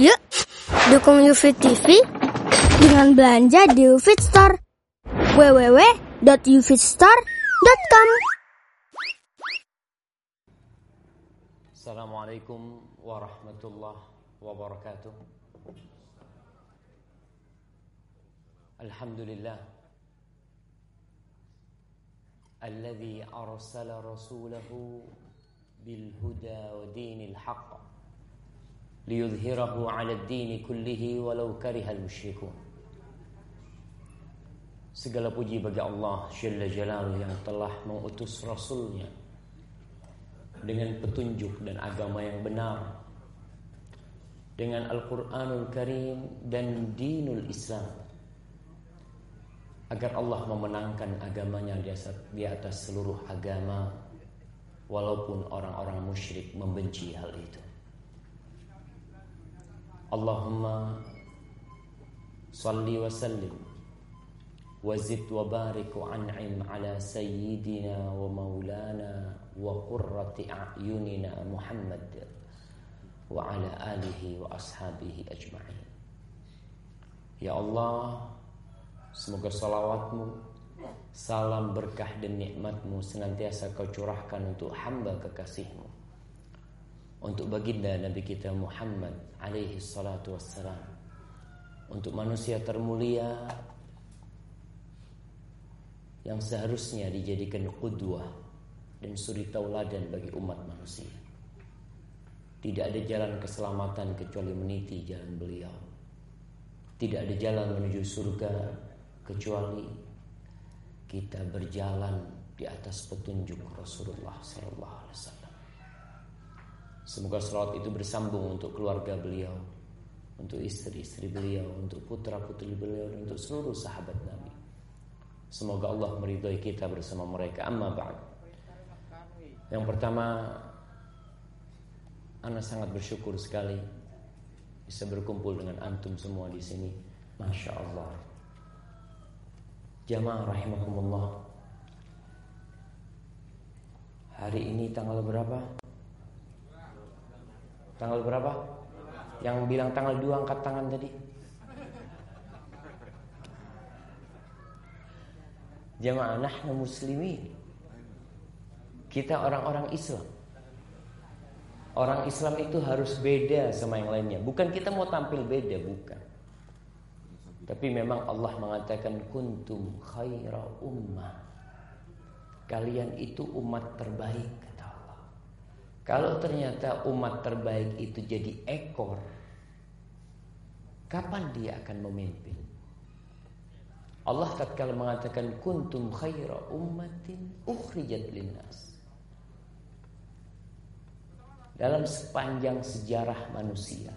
Yuk, dukung UFIT TV dengan belanja di UFIT Store. www.ufitstore.com Assalamualaikum warahmatullahi wabarakatuh. Alhamdulillah. الذي أرسل رسوله بالهدى ودين الحق liyudhhirahu 'ala ad-dini kullihi walau karihal musyrikun. Segala puji bagi Allah Jalla Jalaluhu yang telah mengutus Rasulnya dengan petunjuk dan agama yang benar dengan Al-Quranul Karim dan Dinul Islam agar Allah memenangkan agamanya di atas seluruh agama walaupun orang-orang musyrik membenci hal itu. Allahumma salli wa sallim wa zid wa barik wa an'im ala sayyidina wa maulana wa qurrati a'yunina Muhammad wa ala alihi wa ashabihi ajma'in. Ya Allah, Semoga salawatmu Salam berkah dan nikmatmu Senantiasa kau curahkan untuk hamba kekasihmu Untuk baginda Nabi kita Muhammad Alaihi salatu wassalam. Untuk manusia termulia Yang seharusnya dijadikan kudwah Dan suri tauladan bagi umat manusia. Tidak ada jalan keselamatan kecuali meniti jalan beliau. Tidak ada jalan menuju surga kecuali kita berjalan di atas petunjuk Rasulullah Sallallahu Alaihi Wasallam. Semoga salawat itu bersambung untuk keluarga beliau, untuk istri-istri beliau, untuk putra-putri beliau, dan untuk seluruh sahabat Nabi. Semoga Allah meridhai kita bersama mereka. Amma ba'd. Yang pertama, Ana sangat bersyukur sekali bisa berkumpul dengan antum semua di sini. Masya Allah. Jamaah rahimakumullah Hari ini tanggal berapa? Tanggal berapa? Yang bilang tanggal 2 angkat tangan tadi Jamaah nahnu muslimin Kita orang-orang Islam Orang Islam itu harus beda sama yang lainnya Bukan kita mau tampil beda, bukan tapi memang Allah mengatakan kuntum khaira ummah. Kalian itu umat terbaik. Kalau ternyata umat terbaik itu jadi ekor, kapan dia akan memimpin? Allah tatkala mengatakan kuntum khaira ummatin ukhrijat linnas. Dalam sepanjang sejarah manusia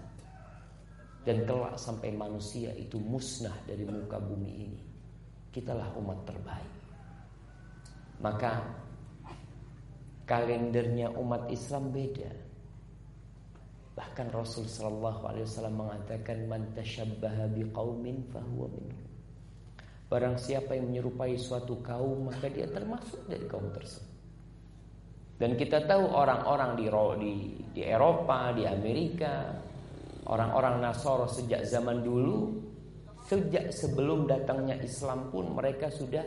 dan kelak sampai manusia itu musnah dari muka bumi ini. Kitalah umat terbaik. Maka kalendernya umat Islam beda. Bahkan Rasul sallallahu alaihi wasallam mengatakan man tasyabbaha biqaumin fahuwa. Barang siapa yang menyerupai suatu kaum maka dia termasuk dari kaum tersebut. Dan kita tahu orang-orang di di di Eropa, di Amerika, Orang-orang Nasoro sejak zaman dulu Sejak sebelum datangnya Islam pun mereka sudah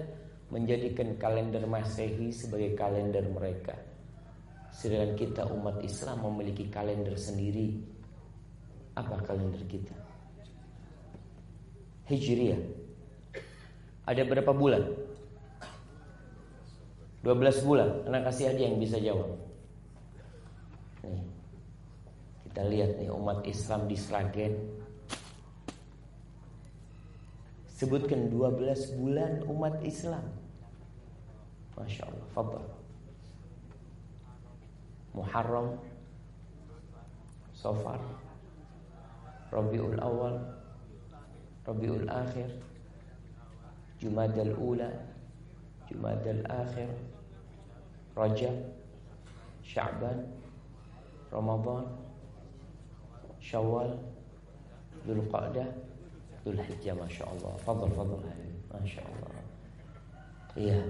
menjadikan kalender Masehi sebagai kalender mereka. Sedangkan kita umat Islam memiliki kalender sendiri. Apa kalender kita? Hijriah. Ada berapa bulan? 12 bulan. Anak kasih hadiah yang bisa jawab. Nih. Kita lihat nih umat Islam di Sragen. Sebutkan 12 bulan umat Islam Masya Allah Fadal Muharram Sofar Rabiul Awal Rabiul Akhir Jumadal Ula Jumadal Akhir Rajab Sya'ban Ramadan Syawal Dzulqa'dah Dzulhijjah Masya Allah Fadal fadal Masya Allah Iya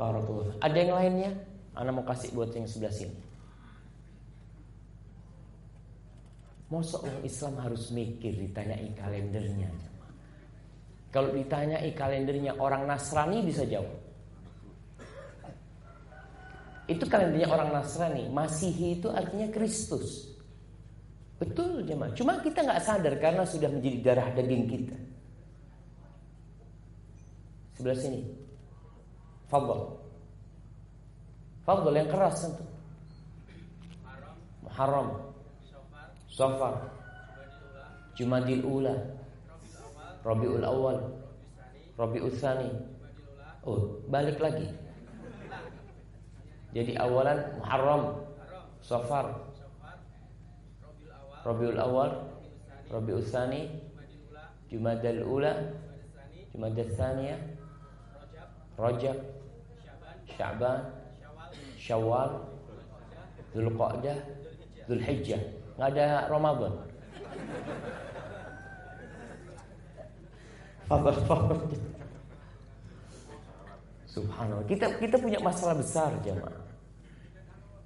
Barakallah Ada yang lainnya? Anda mau kasih buat yang sebelah sini Masa orang Islam harus mikir ditanyai kalendernya. Kalau ditanyai kalendernya orang Nasrani bisa jawab. Itu kalendernya orang Nasrani. Masihi itu artinya Kristus. Betul jemaah. Cuma kita nggak sadar karena sudah menjadi darah daging kita. Sebelah sini. Fadl. Fadl yang keras tentu. Muharram. Safar. Jumadil Ula. Rabiul Awal. Rabiul Thani. Oh balik lagi. Jadi awalan Muharram. Safar. Rabiul Awal. Rabiul Thani. Jumadil Ula. Jumadil Thaniya. Rajab Sya'ban Syawal Zulqa'dah Zulhijjah nggak ada Ramadan. Subhanallah. Kita kita punya masalah besar jemaah.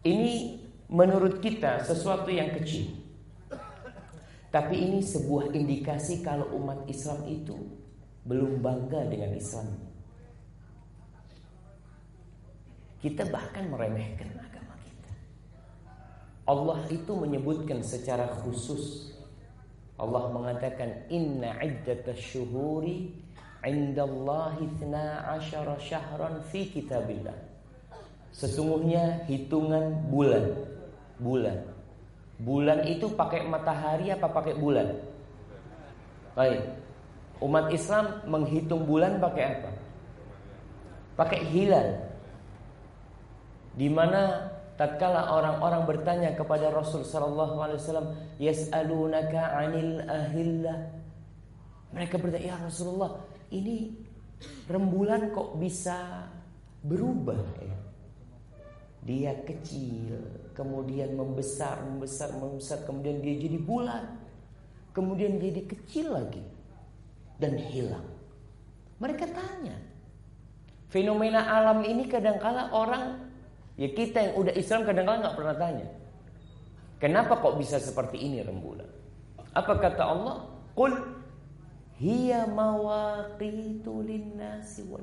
Ini menurut kita sesuatu yang kecil. Tapi ini sebuah indikasi kalau umat Islam itu belum bangga dengan Islam. Kita bahkan meremehkan Allah itu menyebutkan secara khusus Allah mengatakan inna iddatash syuhuri indallahi 12 syahran fi kitabillah. Sesungguhnya hitungan bulan. Bulan. Bulan itu pakai matahari apa pakai bulan? Baik. Umat Islam menghitung bulan pakai apa? Pakai hilal di mana tatkala orang-orang bertanya kepada Rasul sallallahu alaihi wasallam yas'alunaka 'anil ahillah mereka bertanya ya Rasulullah ini rembulan kok bisa berubah ya? Dia kecil kemudian membesar membesar membesar kemudian dia jadi bulan kemudian jadi kecil lagi dan hilang. Mereka tanya fenomena alam ini kadangkala orang Ya kita yang udah Islam kadang-kadang nggak pernah tanya. Kenapa kok bisa seperti ini rembulan? Apa kata Allah? Qul hiya mawaqitu linnasi wal.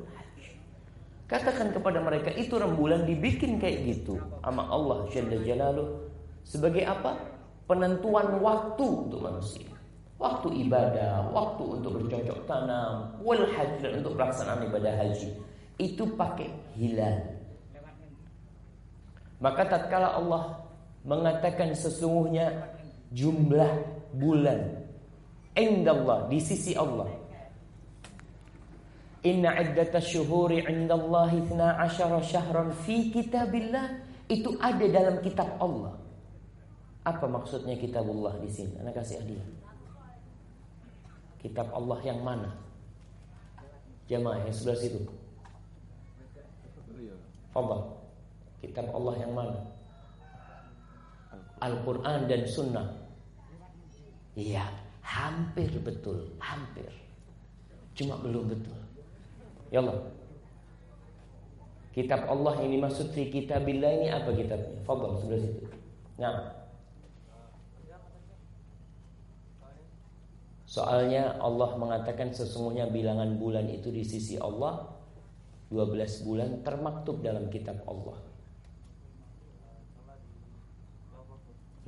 Katakan kepada mereka itu rembulan dibikin kayak gitu sama Allah Jalla Jalaluh sebagai apa? Penentuan waktu untuk manusia. Waktu ibadah, waktu untuk bercocok tanam, wal hajj dan untuk pelaksanaan ibadah haji. Itu pakai hilal. Maka tatkala Allah mengatakan sesungguhnya jumlah bulan indallah di sisi Allah Inna iddatash syuhuri indallahi 12 syahran fi kitabillah itu ada dalam kitab Allah. Apa maksudnya kitabullah di sini? Anak kasih hadiah. Kitab Allah yang mana? Jamaah yang sebelah situ. Fadal. Kitab Allah yang mana? Al-Quran dan Sunnah Iya Hampir betul Hampir Cuma belum betul Ya Allah Kitab Allah ini maksud fi kitabillah ini apa kitabnya? Fadal sebelah situ. Nah. Soalnya Allah mengatakan sesungguhnya bilangan bulan itu di sisi Allah 12 bulan termaktub dalam kitab Allah.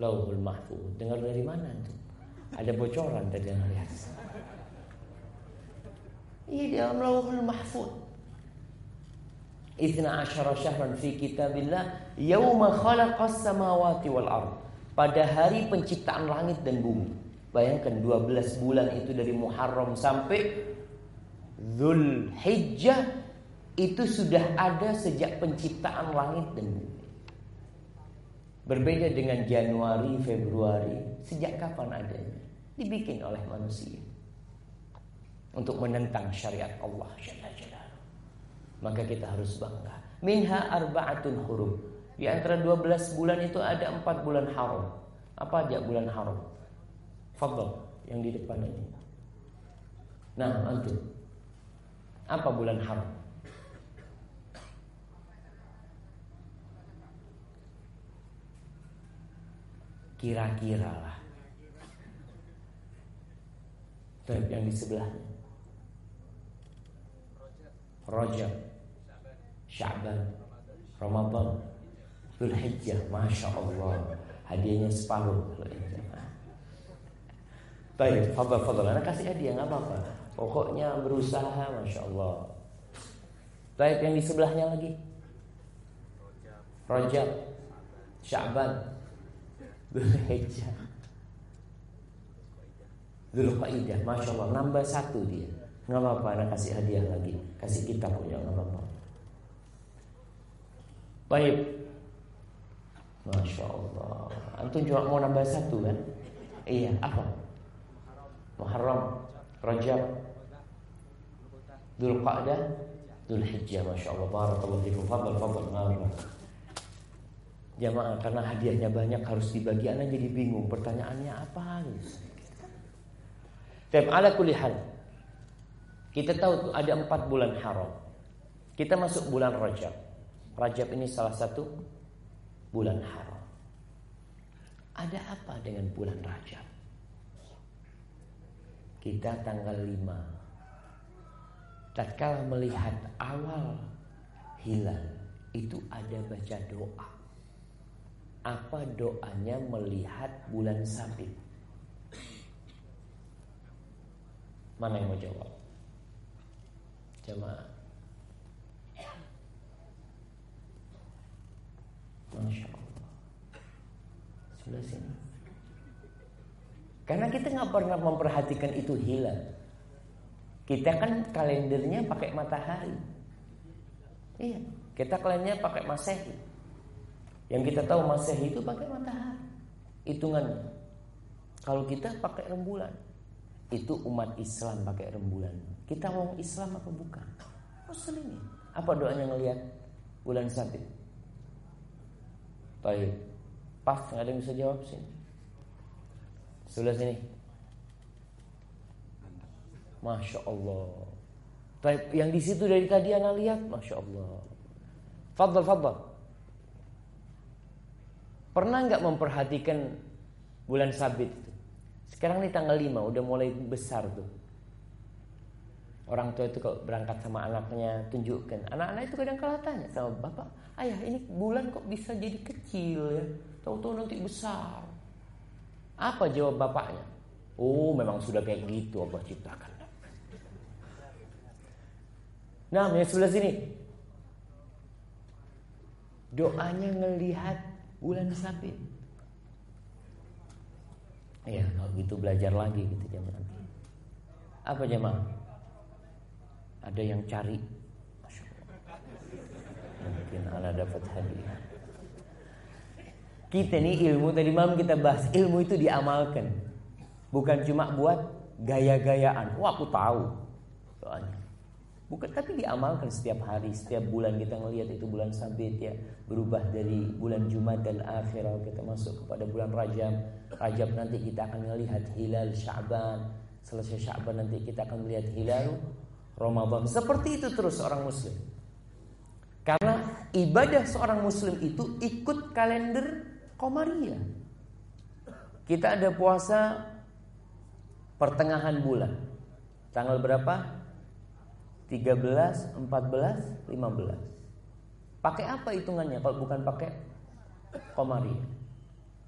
Lauhul Mahfuz. Dengar dari mana tuh? Ada bocoran tadi yang lihat. Iya dalam Lauhul Mahfuz. Ithna asyara syahran fi kitabillah Yawma khalaqas samawati wal ard Pada hari penciptaan langit dan bumi Bayangkan 12 bulan itu dari Muharram sampai Dhul Hijjah Itu sudah ada sejak penciptaan langit dan bumi Berbeda dengan Januari, Februari, sejak kapan adanya? Dibikin oleh manusia untuk menentang syariat Allah Maka kita harus bangga. Minha arba'atun huruf. Di antara 12 bulan itu ada 4 bulan haram. Apa aja bulan haram? Fadl yang di depan ini. Nah, antum. Apa bulan haram? Kira-kira lah. Tapi yang di sebelahnya. Rajab, Sya'ban, Ramadan, Zulhijjah, Masya Allah. Hadiahnya separuh. Baik, fadal fadal. Anak kasih hadiah nggak apa-apa. Pokoknya berusaha, Masya Allah. Baik, yang di sebelahnya lagi. Rajab, Sya'ban, Zulhijjah. Zulqaidah, Masya Allah, nambah satu dia. Nggak apa-apa, anak kasih hadiah lagi. Kasih kita punya, nggak apa-apa. Baik. Masya Allah. Antum cuma mau nambah satu kan? Iya, apa? Muharram, Rajab, Dzulqa'dah, Dzulhijjah. Masya Allah. Barakallahu fikum. Fadal, fadal. Nambah. Jamaah karena hadiahnya banyak harus dibagi. Anak jadi bingung pertanyaannya apa? Gitu. Tapi ala kulihal Kita tahu ada empat bulan haram. Kita masuk bulan Rajab. Rajab ini salah satu bulan haram. Ada apa dengan bulan Rajab? Kita tanggal 5 Tatkala melihat awal hilal Itu ada baca doa apa doanya melihat bulan sabit? Mana yang mau jawab? Jemaah. Masya Allah. Sebelah sini. Karena kita nggak pernah memperhatikan itu hilal. Kita kan kalendernya pakai matahari. Iya, kita kalendernya pakai masehi. Yang kita tahu Masehi itu pakai matahari. Hitungannya. Kalau kita pakai rembulan, itu umat Islam pakai rembulan. Kita mau Islam apa bukan? Muslim ini. Apa doanya ngelihat bulan sabit? Baik. Pas nggak ada yang bisa jawab sini. Sebelah sini. Masya Allah. Baik, yang di situ dari tadi anak lihat, masya Allah. Fadl, fadl. Pernah nggak memperhatikan bulan sabit? Sekarang nih tanggal 5 udah mulai besar tuh. Orang tua itu kalau berangkat sama anaknya tunjukkan. Anak-anak itu kadang kala tanya sama bapak, ayah ini bulan kok bisa jadi kecil ya? Tahu-tahu nanti besar. Apa jawab bapaknya? Oh memang sudah kayak gitu Allah ciptakan. Nah, yang sebelah sini. Doanya ngelihat bulan sabit. Ya kalau gitu belajar lagi gitu jemaah. Apa jemaah? Ada yang cari. Mungkin ana dapat hadiah. Kita nih ilmu tadi malam kita bahas ilmu itu diamalkan. Bukan cuma buat gaya-gayaan. Wah aku tahu. Soalnya. Bukan, tapi diamalkan setiap hari, setiap bulan kita ngelihat itu bulan sabit ya, berubah dari bulan Jumat dan akhirah kita masuk kepada bulan Rajab. Rajab nanti kita akan melihat hilal Sya'ban. Selesai Sya'ban nanti kita akan melihat hilal Ramadan. Seperti itu terus orang muslim. Karena ibadah seorang muslim itu ikut kalender Komariah. Kita ada puasa pertengahan bulan. Tanggal berapa? 13, 14, 15. Pakai apa hitungannya kalau bukan pakai komari?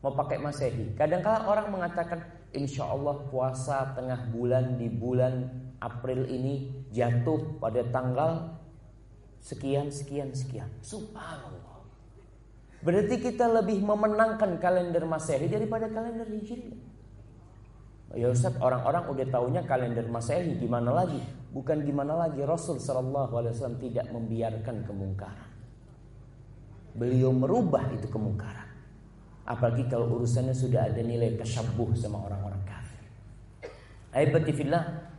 Mau pakai masehi. Kadang-kala orang mengatakan insya Allah puasa tengah bulan di bulan April ini jatuh pada tanggal sekian sekian sekian. Subhanallah. Berarti kita lebih memenangkan kalender Masehi daripada kalender Hijriah. Ya Ustaz, orang-orang udah taunya kalender Masehi gimana lagi? Bukan gimana lagi Rasul Shallallahu Alaihi Wasallam tidak membiarkan kemungkaran. Beliau merubah itu kemungkaran. Apalagi kalau urusannya sudah ada nilai kesyabuh sama orang-orang kafir. Aibati fillah.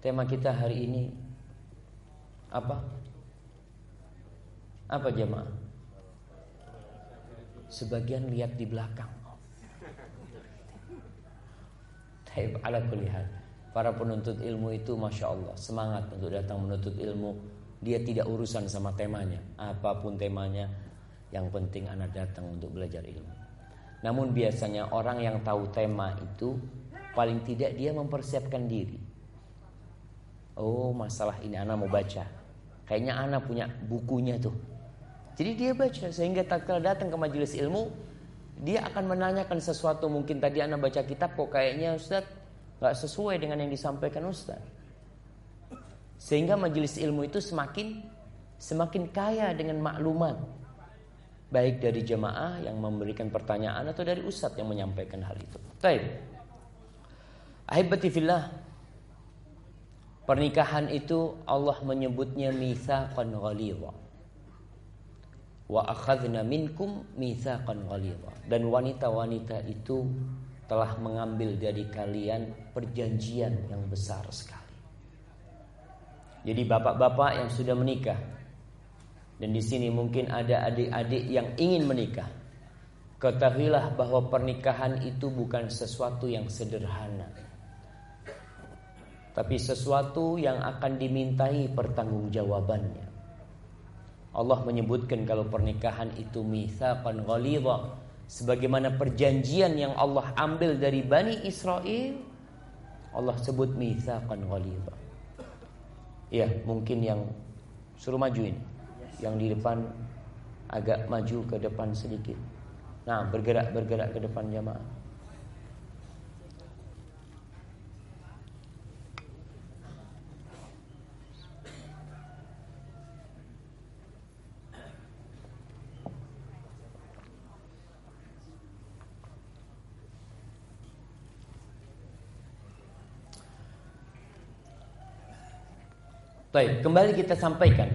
Tema kita hari ini apa? Apa jemaah? Sebagian lihat di belakang. Taib ala kulihat. Para penuntut ilmu itu Masya Allah Semangat untuk datang menuntut ilmu Dia tidak urusan sama temanya Apa pun temanya Yang penting anak datang untuk belajar ilmu Namun biasanya orang yang tahu tema itu Paling tidak dia mempersiapkan diri. Oh masalah ini anak mau baca. Kayaknya anak punya bukunya tuh. Jadi dia baca sehingga tak datang ke majelis ilmu dia akan menanyakan sesuatu mungkin tadi anak baca kitab kok kayaknya Ustaz nggak sesuai dengan yang disampaikan Ustaz. Sehingga majelis ilmu itu semakin semakin kaya dengan maklumat baik dari jemaah yang memberikan pertanyaan atau dari ustadz yang menyampaikan hal itu. Baik. Ahibati fillah. Pernikahan itu Allah menyebutnya mitsaqan ghalidha. Wa akhadna minkum mitsaqan ghalidha. Dan wanita-wanita itu telah mengambil dari kalian perjanjian yang besar sekali. Jadi bapak-bapak yang sudah menikah dan di sini mungkin ada adik-adik yang ingin menikah. Ketahuilah bahwa pernikahan itu bukan sesuatu yang sederhana. Tapi sesuatu yang akan dimintai pertanggungjawabannya. Allah menyebutkan kalau pernikahan itu mitsaqan ghalidha sebagaimana perjanjian yang Allah ambil dari Bani Israel Allah sebut mitsaqan ghalidha. Ya, mungkin yang suruh maju ini yang di depan agak maju ke depan sedikit. Nah, bergerak bergerak ke depan jamaah. Baik, kembali kita sampaikan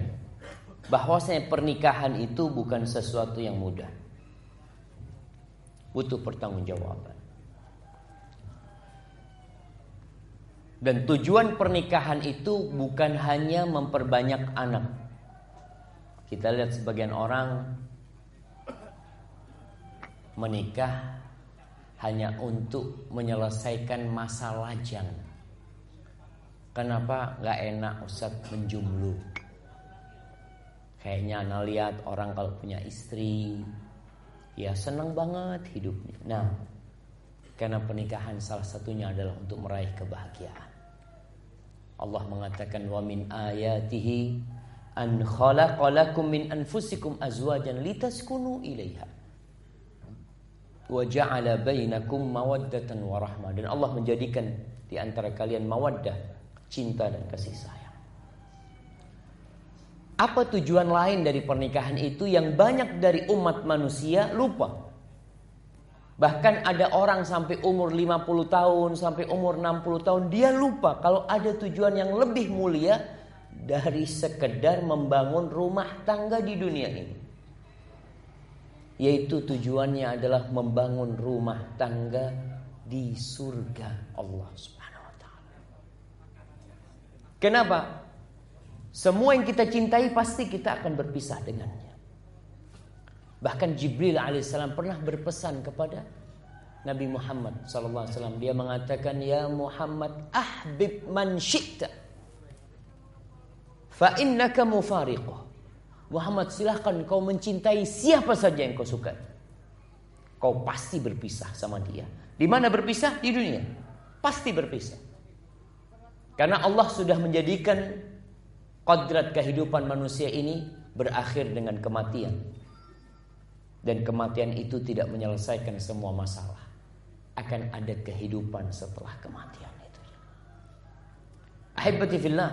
bahwasanya pernikahan itu bukan sesuatu yang mudah. Butuh pertanggungjawaban. Dan tujuan pernikahan itu bukan hanya memperbanyak anak. Kita lihat sebagian orang menikah hanya untuk menyelesaikan masa lajang. Kenapa nggak enak Ustaz menjumlu? Kayaknya anak lihat orang kalau punya istri Ya senang banget hidupnya. Nah Karena pernikahan salah satunya adalah untuk meraih kebahagiaan. Allah mengatakan Wa min ayatihi An khalaqalakum min anfusikum azwajan litaskunu ilaiha. Wa ja'ala bainakum mawaddatan wa rahmah. Dan Allah menjadikan di antara kalian mawaddah Cinta dan kasih sayang apa tujuan lain dari pernikahan itu yang banyak dari umat manusia lupa? Bahkan ada orang sampai umur 50 tahun, sampai umur 60 tahun, dia lupa kalau ada tujuan yang lebih mulia dari sekedar membangun rumah tangga di dunia ini. Yaitu tujuannya adalah membangun rumah tangga di surga Allah Subhanahu. Kenapa? Semua yang kita cintai pasti kita akan berpisah dengannya. Bahkan Jibril alaihissalam pernah berpesan kepada Nabi Muhammad sallallahu alaihi wasallam. Dia mengatakan ya Muhammad ahbib man syi'ta fa innaka mufariquh. Muhammad silahkan kau mencintai siapa saja yang kau suka kau pasti berpisah sama dia. Di mana berpisah? Di dunia. Pasti berpisah karena Allah sudah menjadikan Kodrat kehidupan manusia ini berakhir dengan kematian. Dan kematian itu tidak menyelesaikan semua masalah. Akan ada kehidupan setelah kematian itu. Ahibati fillah.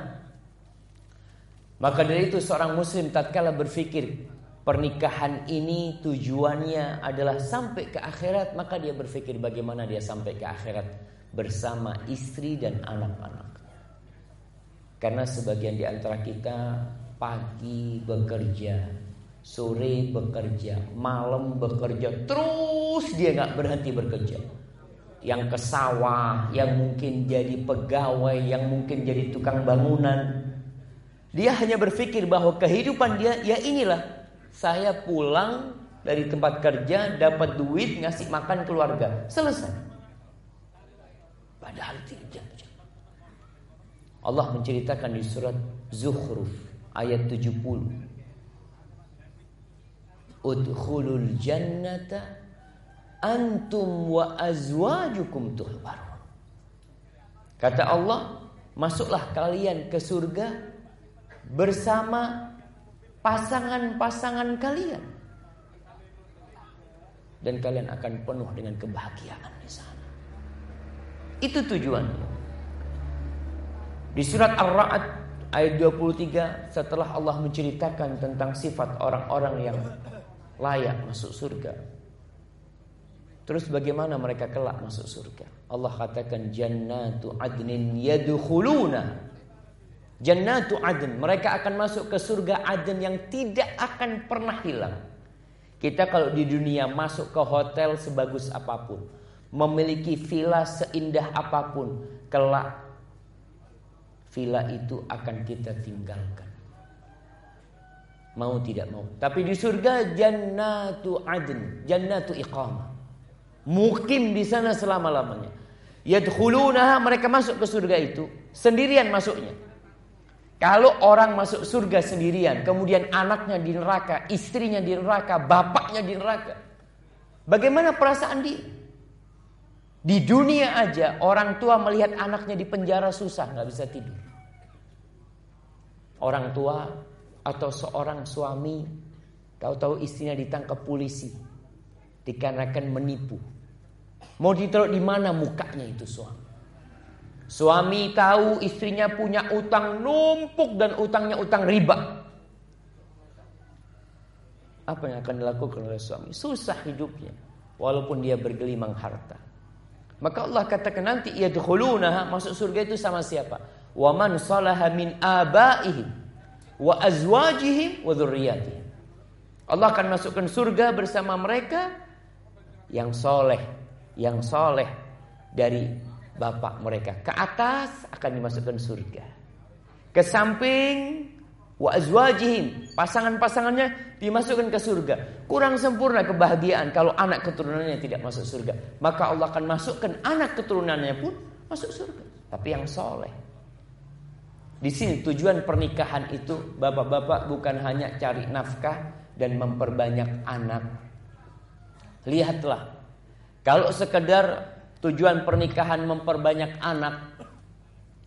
Maka dari itu seorang muslim tatkala berpikir pernikahan ini tujuannya adalah sampai ke akhirat, maka dia berpikir bagaimana dia sampai ke akhirat bersama istri dan anak-anak. Karena sebagian di antara kita pagi bekerja, sore bekerja, malam bekerja, terus dia nggak berhenti bekerja. Yang ke sawah, yang mungkin jadi pegawai, yang mungkin jadi tukang bangunan. Dia hanya berpikir bahwa kehidupan dia ya inilah saya pulang dari tempat kerja dapat duit ngasih makan keluarga selesai. Padahal tidak. Allah menceritakan di surat Zuhruf ayat 70. Udkhulul jannata antum wa azwajukum tuhbarun. Kata Allah, masuklah kalian ke surga bersama pasangan-pasangan kalian. Dan kalian akan penuh dengan kebahagiaan di sana. Itu tujuannya. Di surat Ar-Ra'd ayat 23 setelah Allah menceritakan tentang sifat orang-orang yang layak masuk surga. Terus bagaimana mereka kelak masuk surga? Allah katakan jannatu adnin yadkhuluna. Jannatu adn, mereka akan masuk ke surga adn yang tidak akan pernah hilang. Kita kalau di dunia masuk ke hotel sebagus apa pun, memiliki villa seindah apa pun, kelak villa itu akan kita tinggalkan. Mau tidak mau. Tapi di surga jannatu adn, jannatu iqamah. Mukim di sana selama-lamanya. Yadkhulunaha mereka masuk ke surga itu sendirian masuknya. Kalau orang masuk surga sendirian, kemudian anaknya di neraka, istrinya di neraka, bapaknya di neraka. Bagaimana perasaan dia? Di dunia aja orang tua melihat anaknya di penjara susah, nggak bisa tidur. Orang tua atau seorang suami tahu-tahu istrinya ditangkap polisi dikarenakan menipu. Mau ditaruh di mana mukanya itu suami? Suami tahu istrinya punya utang numpuk dan utangnya utang riba. Apa yang akan dilakukan oleh suami? Susah hidupnya. Walaupun dia bergelimang harta. Maka Allah katakan nanti yadkhulunaha masuk surga itu sama siapa? Wa man salaha min abaihim wa azwajihim wa dzurriyyatihim. Allah akan masukkan surga bersama mereka yang soleh, yang soleh dari bapak mereka. Ke atas akan dimasukkan surga. Ke samping wa pasangan-pasangannya dimasukkan ke surga. Kurang sempurna kebahagiaan kalau anak keturunannya tidak masuk surga. Maka Allah akan masukkan anak keturunannya pun masuk surga. Tapi yang soleh. Di sini tujuan pernikahan itu bapak-bapak bukan hanya cari nafkah dan memperbanyak anak. Lihatlah, kalau sekedar tujuan pernikahan memperbanyak anak,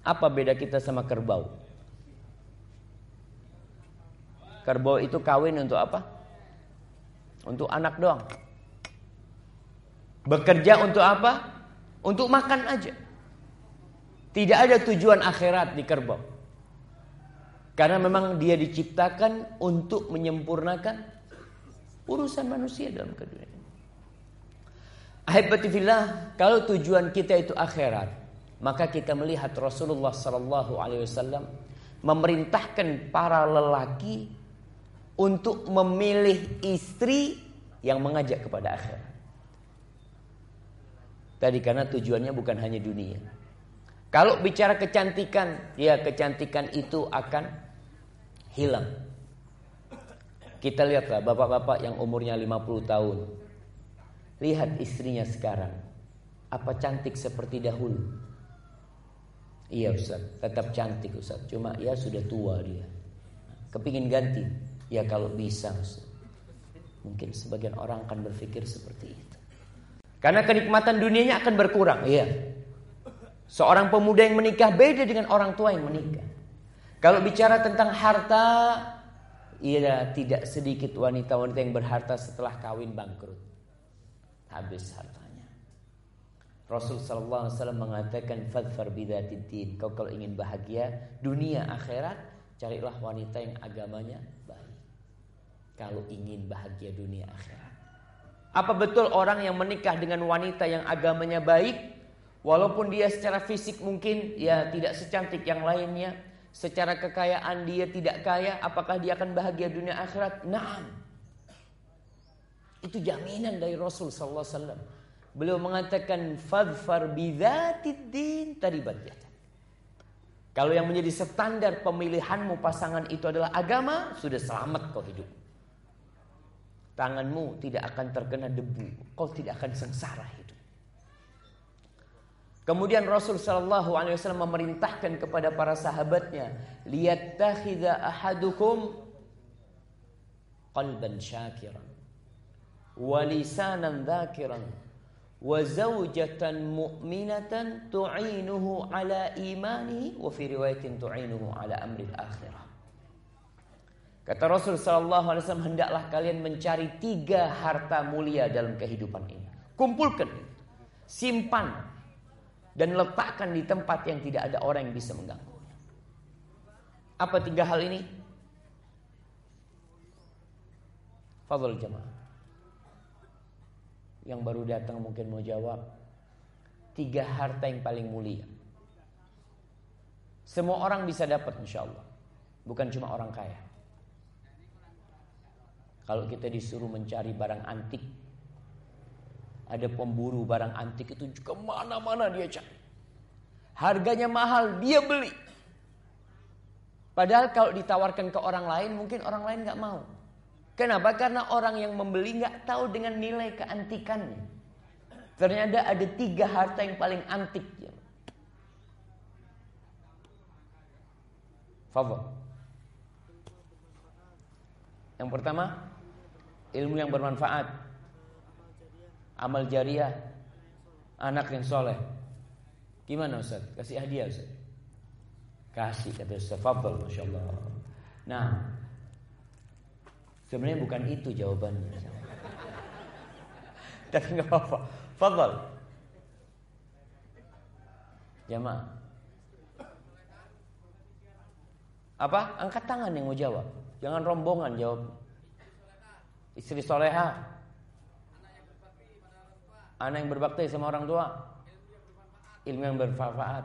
apa beda kita sama kerbau? Kerbau itu kawin untuk apa? Untuk anak doang. Bekerja untuk apa? Untuk makan aja. Tidak ada tujuan akhirat di kerbau. Karena memang dia diciptakan untuk menyempurnakan urusan manusia dalam kedudukan. Ahibatifillah, kalau tujuan kita itu akhirat, maka kita melihat Rasulullah Sallallahu Alaihi Wasallam memerintahkan para lelaki untuk memilih istri yang mengajak kepada akhirat. Tadi karena tujuannya bukan hanya dunia. Kalau bicara kecantikan, ya kecantikan itu akan hilang. Kita lihatlah bapak-bapak yang umurnya 50 tahun. Lihat istrinya sekarang. Apa cantik seperti dahulu? Iya Ustaz, tetap cantik Ustaz. Cuma ya sudah tua dia. Kepingin ganti? Ya kalau bisa Ustaz. Mungkin sebagian orang akan berpikir seperti itu. Karena kenikmatan dunianya akan berkurang. Iya. Seorang pemuda yang menikah beda dengan orang tua yang menikah. Kalau bicara tentang harta, iya tidak sedikit wanita-wanita yang berharta setelah kawin bangkrut. Habis hartanya. Rasul sallallahu alaihi wasallam mengatakan fadfar Kau kalau ingin bahagia dunia akhirat, carilah wanita yang agamanya baik. Kalau ingin bahagia dunia akhirat. Apa betul orang yang menikah dengan wanita yang agamanya baik Walaupun dia secara fisik mungkin ya tidak secantik yang lainnya, secara kekayaan dia tidak kaya, apakah dia akan bahagia dunia akhirat? Naam. Itu jaminan dari Rasul sallallahu alaihi wasallam. Beliau mengatakan fadfar bidzatid din taribat Kalau yang menjadi standar pemilihanmu pasangan itu adalah agama, sudah selamat kau hidup. Tanganmu tidak akan terkena debu, kau tidak akan sengsara hidup. Kemudian Rasul Shallallahu Alaihi Wasallam memerintahkan kepada para sahabatnya, lihat takhida ahadukum qalban syakiran, walisanan dzakiran, wa zaujatan mu'minatan tu'inuhu ala imanihi wa fi riwayatin tu'inuhu ala amri akhirah. Kata Rasul sallallahu alaihi wasallam hendaklah kalian mencari tiga harta mulia dalam kehidupan ini. Kumpulkan, simpan dan letakkan di tempat yang tidak ada orang yang bisa mengganggunya. Apa tiga hal ini? Fadl jamaah yang baru datang mungkin mau jawab. Tiga harta yang paling mulia. Semua orang bisa dapat insya Allah. Bukan cuma orang kaya. Kalau kita disuruh mencari barang antik. Ada pemburu barang antik itu juga mana-mana dia cari. Harganya mahal dia beli. Padahal kalau ditawarkan ke orang lain mungkin orang lain nggak mau. Kenapa? Karena orang yang membeli nggak tahu dengan nilai keantikannya. Ternyata ada tiga harta yang paling antik. Favor. Yang pertama, ilmu yang bermanfaat. Amal jariah. Anak yang soleh. Gimana Ustaz? Kasih hadiah Ustaz. Kasih kata Ustaz. Fadl, Masya Allah. Nah, Sebenarnya bukan itu jawabannya. Tapi nggak apa-apa. Fadal. Jamaah. Apa? Angkat tangan yang mau jawab. Jangan rombongan jawab. Istri soleha. Anak yang berbakti sama orang tua. Ilmu yang bermanfaat.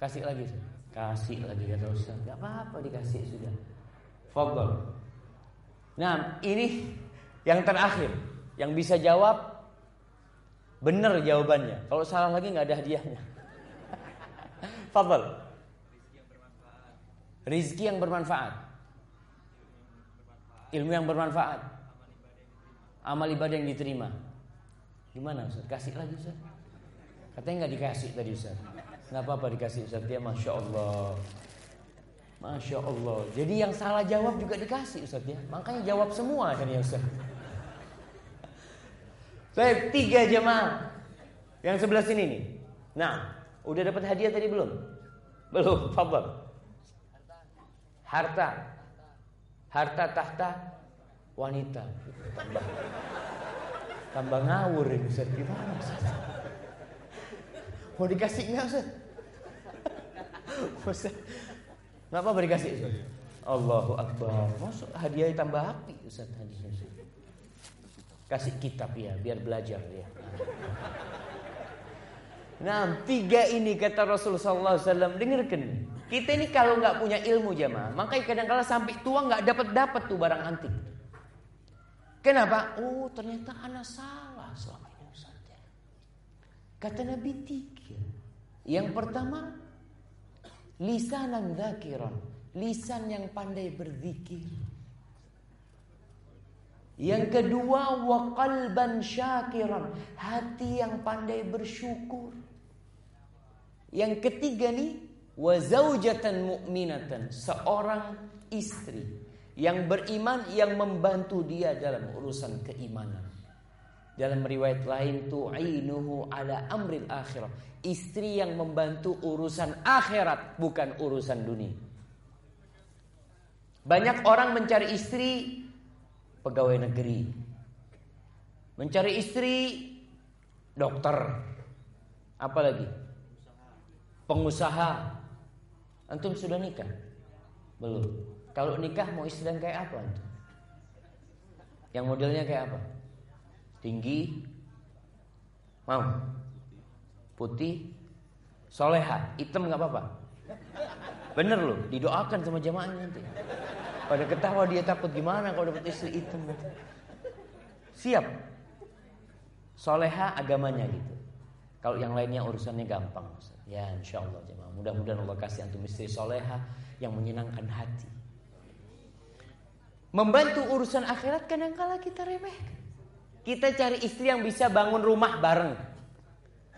Kasih lagi. Kasih lagi kata Ustaz. Gak apa-apa dikasih sudah. Fadal. Nah, ini yang terakhir yang bisa jawab benar jawabannya. Kalau salah lagi nggak ada hadiahnya. Fadl. Rizki yang bermanfaat. Ilmu yang bermanfaat. Amal ibadah yang diterima. Gimana Ustaz? Kasih lagi Ustaz. Katanya nggak dikasih tadi Ustaz. Nggak apa-apa dikasih Ustaz. Dia Masya Allah. Masya Allah. Jadi yang salah jawab juga dikasih Ustaz ya. Makanya jawab semua kan ya Ustaz. Baik, tiga jemaah. Yang sebelah sini nih. Nah, udah dapat hadiah tadi belum? Belum, fadal. Harta. Harta tahta wanita. Tambah, tambah ngawur ini Ustaz. Gimana Ustaz? Mau dikasih enggak Ustaz? Ustaz Kenapa beri kasih Ustaz? Allahu Akbar. Masuk hadiah tambah api Ustaz hadiah. Kasih kitab ya, biar belajar ya. Nah, tiga ini kata Rasulullah SAW. Dengarkan. Kita ini kalau nggak punya ilmu jamaah, makanya kadang-kala sampai tua nggak dapat dapat tuh barang antik. Kenapa? Oh, ternyata anak salah selama ini Ustaz. Kata Nabi tiga. Yang pertama, Lisanan zakiran. Lisan yang pandai berzikir. Yang kedua wa qalban syakiran, hati yang pandai bersyukur. Yang ketiga nih wa zaujatan mu'minatan, seorang istri yang beriman yang membantu dia dalam urusan keimanan. Dalam riwayat lain tu'inuhu ala amril akhirat. Istri yang membantu urusan akhirat bukan urusan dunia. Banyak orang mencari istri pegawai negeri. Mencari istri dokter. Apalagi? Pengusaha. Antum sudah nikah? Belum. Kalau nikah mau istri yang kayak apa antum? Yang modelnya kayak apa? tinggi, mau, putih, soleha, hitam nggak apa-apa. Bener loh, didoakan sama jamaahnya nanti. Pada ketawa dia takut gimana kalau dapat istri hitam. Siap. Soleha agamanya gitu. Kalau yang lainnya urusannya gampang. Ya insya Allah jemaah. Mudah-mudahan Allah kasih antum istri soleha yang menyenangkan hati. Membantu urusan akhirat kadang-kala kita remehkan. Kita cari istri yang bisa bangun rumah bareng.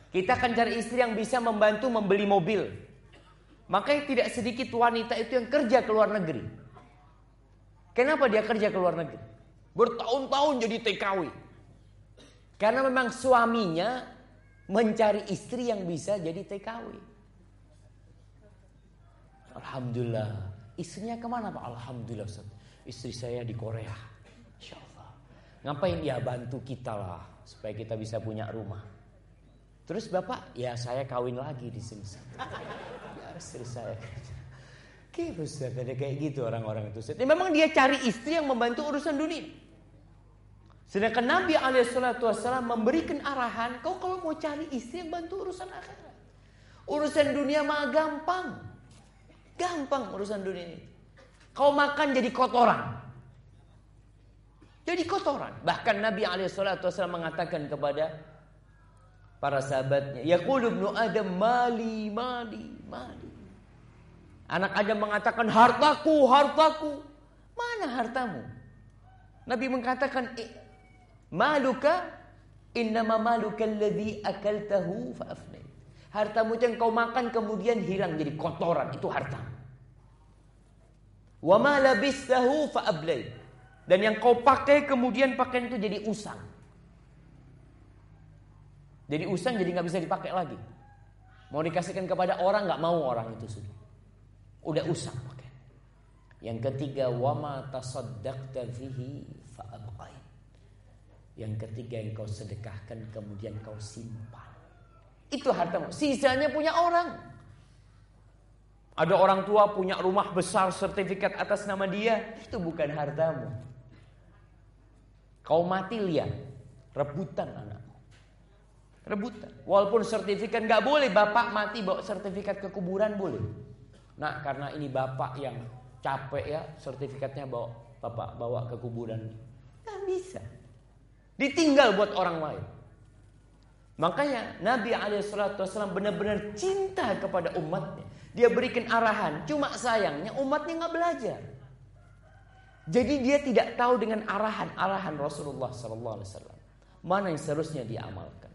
Kita akan cari istri yang bisa membantu membeli mobil. Makanya tidak sedikit wanita itu yang kerja ke luar negeri. Kenapa dia kerja ke luar negeri? Bertahun-tahun jadi TKW. Karena memang suaminya mencari istri yang bisa jadi TKW. Alhamdulillah. Istrinya ke mana Pak? Alhamdulillah Ustaz. Istri saya di Korea. Insya Allah. Ngapain dia bantu kita lah. Supaya kita bisa punya rumah. Terus Bapak, ya saya kawin lagi di sini. Ya istri saya. Kayak Ustaz, ada kayak gitu orang-orang itu. Ya, memang dia cari istri yang membantu urusan dunia. Sedangkan Nabi Alaihissalam memberikan arahan, kau kalau mau cari istri yang bantu urusan akhirat. Urusan dunia mah gampang. Gampang urusan dunia ini. Kau makan jadi kotoran. Jadi kotoran. Bahkan Nabi Alaihissalam mengatakan kepada para sahabatnya, Yaqul ibnu Adam mali mali mali. Anak Adam mengatakan hartaku, hartaku. Mana hartamu? Nabi mengatakan Maluka innama maluka alladhi akaltahu fa'afnait. Hartamu yang kau makan kemudian hilang jadi kotoran itu harta. Wa ma labistahu fa'ablait. Dan yang kau pakai kemudian pakaian itu jadi usang. Jadi usang jadi nggak bisa dipakai lagi. Mau dikasihkan kepada orang nggak mau orang itu sudah. Udah usang pakai. Yang ketiga wama tasaddaqta fihi fa'abqait. Yang ketiga yang kau sedekahkan kemudian kau simpan. Itu hartamu. Sisanya punya orang. Ada orang tua punya rumah besar sertifikat atas nama dia. Itu bukan hartamu. Kau mati lihat. Rebutan anakmu. Rebutan. Walaupun sertifikat nggak boleh. Bapak mati bawa sertifikat ke kuburan boleh. Nah karena ini bapak yang capek ya. Sertifikatnya bawa bapak bawa ke kuburan. Nggak bisa. Ditinggal buat orang lain. Makanya Nabi Alaihissalam benar-benar cinta kepada umatnya. Dia berikan arahan. Cuma sayangnya umatnya nggak belajar. Jadi dia tidak tahu dengan arahan-arahan Rasulullah Wasallam mana yang seharusnya dia amalkan.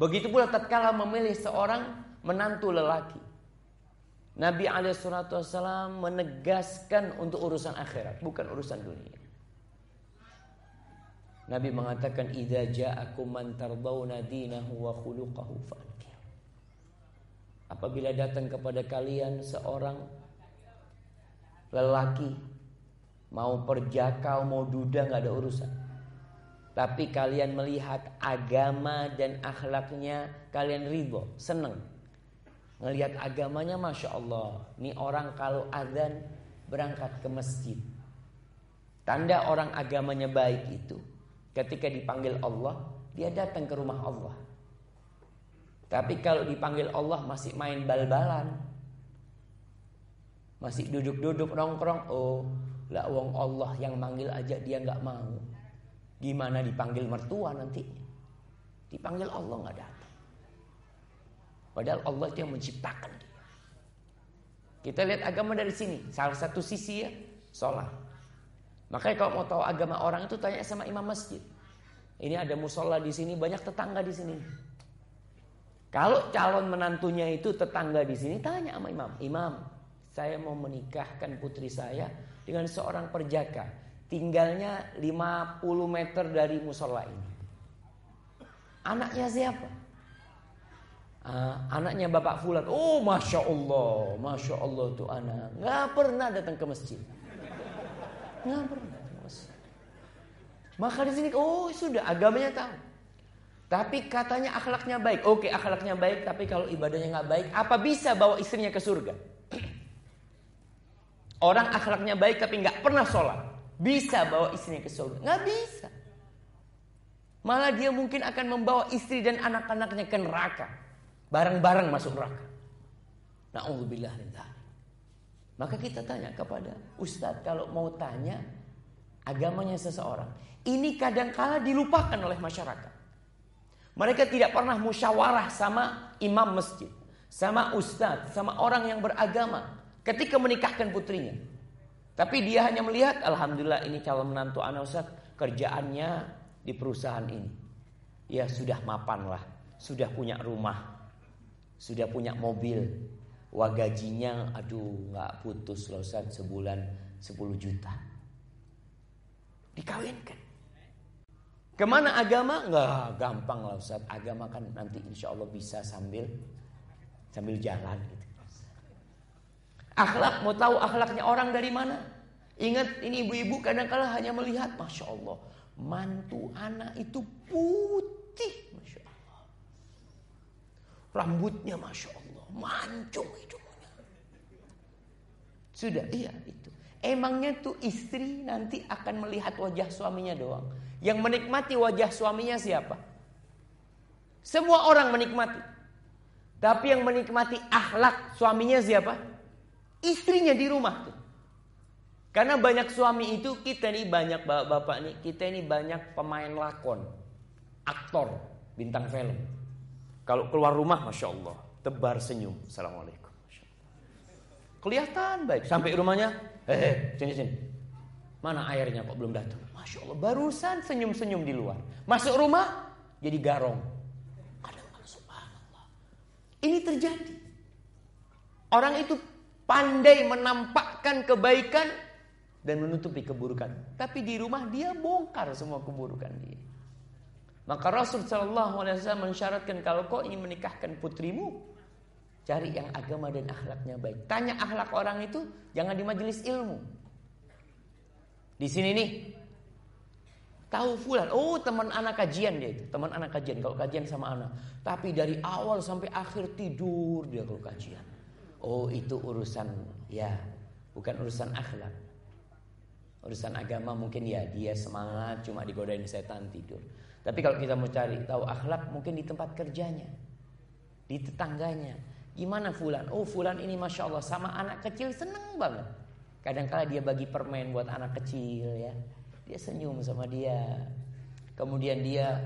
Begitu pula tatkala memilih seorang menantu lelaki. Nabi Alaihissalam menegaskan untuk urusan akhirat, bukan urusan dunia. Nabi mengatakan idza ja'akum man tardawna dinahu wa khuluquhu. Apabila datang kepada kalian seorang lelaki mau perjaka mau duda nggak ada urusan. Tapi kalian melihat agama dan akhlaknya kalian ridho, seneng. Ngelihat agamanya Masya Allah. Ini orang kalau azan berangkat ke masjid. Tanda orang agamanya baik itu Ketika dipanggil Allah, dia datang ke rumah Allah. Tapi kalau dipanggil Allah masih main bal-balan. Masih duduk-duduk nongkrong, oh, lah wong Allah yang manggil aja dia nggak mau. Gimana dipanggil mertua nanti? Dipanggil Allah nggak datang. Padahal Allah itu yang menciptakan dia. Kita lihat agama dari sini. Salah satu sisi ya, sholat. Makanya kalau mau tahu agama orang itu tanya sama imam masjid. Ini ada musola di sini, banyak tetangga di sini. Kalau calon menantunya itu tetangga di sini, tanya sama imam. Imam, saya mau menikahkan putri saya dengan seorang perjaka. Tinggalnya 50 meter dari musola ini. Anaknya siapa? Uh, anaknya Bapak Fulan. Oh, masya Allah, masya Allah tuh anak. Nggak pernah datang ke masjid. Nggak pernah. Maka di sini oh sudah agamanya tahu. Tapi katanya akhlaknya baik. Oke akhlaknya baik tapi kalau ibadahnya nggak baik, apa bisa bawa istrinya ke surga? Orang akhlaknya baik tapi nggak pernah sholat, bisa bawa istrinya ke surga? Nggak bisa. Malah dia mungkin akan membawa istri dan anak-anaknya ke neraka, bareng-bareng masuk neraka. Nauzubillah Maka kita tanya kepada Ustadz kalau mau tanya agamanya seseorang. Ini kadangkala dilupakan oleh masyarakat. Mereka tidak pernah musyawarah sama imam masjid, sama ustadz, sama orang yang beragama ketika menikahkan putrinya. Tapi dia hanya melihat, alhamdulillah ini calon menantu anak ustadz, kerjaannya di perusahaan ini. Ya sudah mapan lah, sudah punya rumah, sudah punya mobil, wah gajinya aduh nggak putus loh Ustaz sebulan 10 juta. Dikawinkan. Ke mana agama? Nggak gampang lah Ustaz. Agama kan nanti insya Allah bisa sambil sambil jalan gitu. Akhlak mau tahu akhlaknya orang dari mana? Ingat ini ibu-ibu kadang-kala hanya melihat Masya Allah Mantu anak itu putih Masya Allah Rambutnya Masya Mancung hidungnya Sudah iya itu. Emangnya tuh istri nanti akan melihat wajah suaminya doang? Yang menikmati wajah suaminya siapa? Semua orang menikmati. Tapi yang menikmati akhlak suaminya siapa? Istrinya di rumah tuh. Karena banyak suami itu kita nih banyak bapak-bapak nih kita ini banyak pemain lakon, aktor, bintang film. Kalau keluar rumah, masya Allah, tebar senyum. Assalamualaikum. Kelihatan baik sampai rumahnya, hehe, sini sini. Mana airnya kok belum datang? Masya Allah, barusan senyum-senyum di luar. Masuk rumah jadi garong. Kadang subhanallah. Ini terjadi. Orang itu pandai menampakkan kebaikan dan menutupi keburukan. Tapi di rumah dia bongkar semua keburukan dia. Maka Rasul Shallallahu Alaihi Wasallam mensyaratkan kalau kau ingin menikahkan putrimu, cari yang agama dan akhlaknya baik. Tanya akhlak orang itu, jangan di majelis ilmu. Di sini nih, tahu fulan, oh teman anak kajian dia itu, teman anak kajian kalau kajian sama anak. Tapi dari awal sampai akhir tidur dia kalau kajian. Oh itu urusan ya, bukan urusan akhlak. Urusan agama mungkin ya dia semangat cuma digodain setan tidur. Tapi kalau kita mau cari tahu akhlak mungkin di tempat kerjanya. Di tetangganya. Gimana fulan? Oh fulan ini Masya Allah sama anak kecil seneng banget. Kadang-kala dia bagi permen buat anak kecil ya. Dia senyum sama dia. Kemudian dia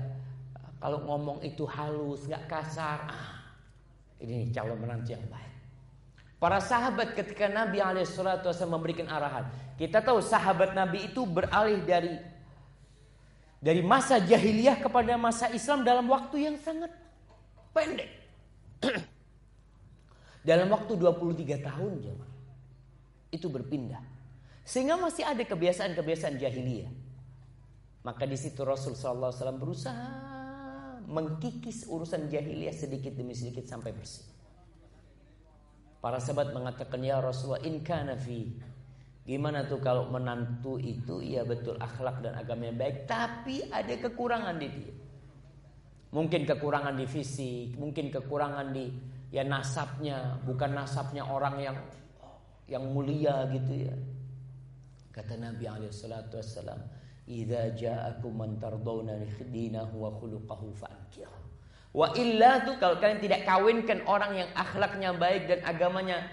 kalau ngomong itu halus, gak kasar. Ah, ini calon menantu yang baik. Para sahabat ketika Nabi alaihissalatu memberikan arahan. Kita tahu sahabat Nabi itu beralih dari dari masa jahiliyah kepada masa Islam dalam waktu yang sangat pendek. dalam waktu 23 tahun jemaah. Itu berpindah. Sehingga masih ada kebiasaan-kebiasaan jahiliyah. Maka di situ Rasul SAW berusaha mengkikis urusan jahiliyah sedikit demi sedikit sampai bersih. Para sahabat mengatakan ya Rasulullah in kana fi Gimana tuh kalau menantu itu ya betul akhlak dan agama yang baik tapi ada kekurangan di dia. Mungkin kekurangan di fisik, mungkin kekurangan di ya nasabnya, bukan nasabnya orang yang yang mulia gitu ya. Kata Nabi wassalam, "Idza ja'akum man tardawna dinahu wa khuluquhu fa'ankihu." Wa illa tuh kalau kalian tidak kawinkan orang yang akhlaknya baik dan agamanya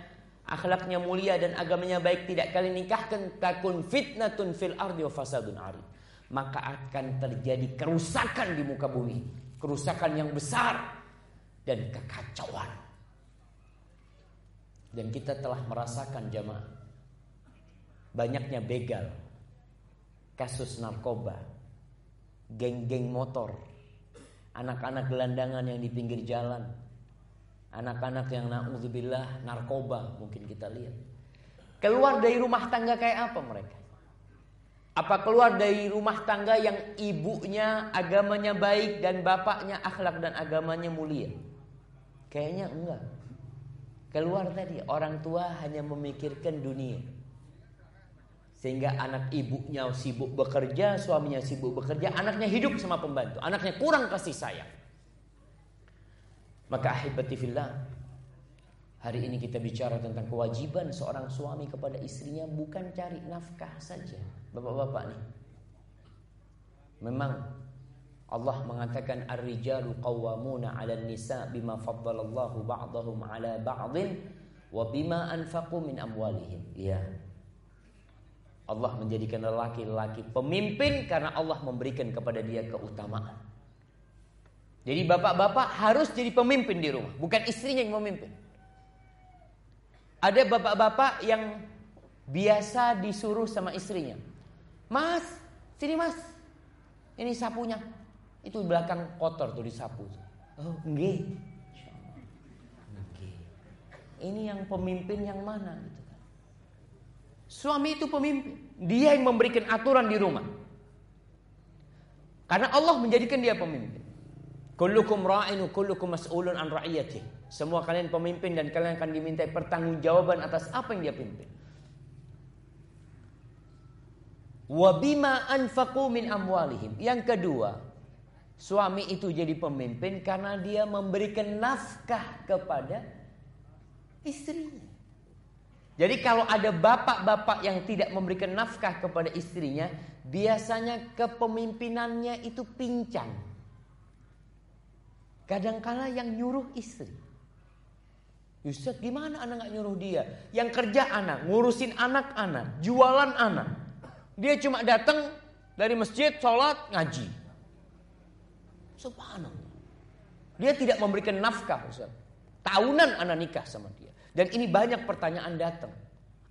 akhlaknya mulia dan agamanya baik tidak kalian nikahkan takun fitnatun fil ardi wa fasadun arid. Maka akan terjadi kerusakan di muka bumi, kerusakan yang besar dan kekacauan. Dan kita telah merasakan jamaah banyaknya begal, kasus narkoba, geng-geng motor, Anak-anak gelandangan yang di pinggir jalan. Anak-anak yang na'udzubillah narkoba mungkin kita lihat. Keluar dari rumah tangga kayak apa mereka? Apa keluar dari rumah tangga yang ibunya agamanya baik dan bapaknya akhlak dan agamanya mulia? Kayaknya enggak. Keluar tadi orang tua hanya memikirkan dunia. Sehingga anak ibunya sibuk bekerja, suaminya sibuk bekerja, anaknya hidup sama pembantu, anaknya kurang kasih sayang. Maka ahibati fillah, hari ini kita bicara tentang kewajiban seorang suami kepada istrinya bukan cari nafkah saja. Bapak-bapak nih. Memang Allah mengatakan ar-rijalu qawwamuna 'alan nisa bima faddalallahu ba'dahum 'ala ba'dhin wa bima anfaqu min amwalihim. Iya. Allah menjadikan lelaki-lelaki pemimpin karena Allah memberikan kepada dia keutamaan. Jadi bapak-bapak harus jadi pemimpin di rumah, bukan istrinya yang memimpin. Ada bapak-bapak yang biasa disuruh sama istrinya. Mas, sini mas, ini sapunya. Itu belakang kotor tuh disapu. Oh, enggak. Ini yang pemimpin yang mana gitu. Suami itu pemimpin. Dia yang memberikan aturan di rumah. Karena Allah menjadikan dia pemimpin. Kullukum ra'in kullukum mas'ulun an ra'iyatih. Semua kalian pemimpin dan kalian akan dimintai pertanggungjawaban atas apa yang dia pimpin. Wa bima anfaqu min amwalihim. Yang kedua, suami itu jadi pemimpin karena dia memberikan nafkah kepada istrinya. Jadi kalau ada bapak-bapak yang tidak memberikan nafkah kepada istrinya, biasanya kepemimpinannya itu pincang. Kadangkala yang nyuruh istri. Ustaz gimana anak nggak nyuruh dia? Yang kerja anak, ngurusin anak-anak, jualan anak. Dia cuma datang dari masjid, sholat, ngaji. Subhanallah. Dia tidak memberikan nafkah Ustaz. Tahunan anak nikah sama dia. Dan ini banyak pertanyaan datang.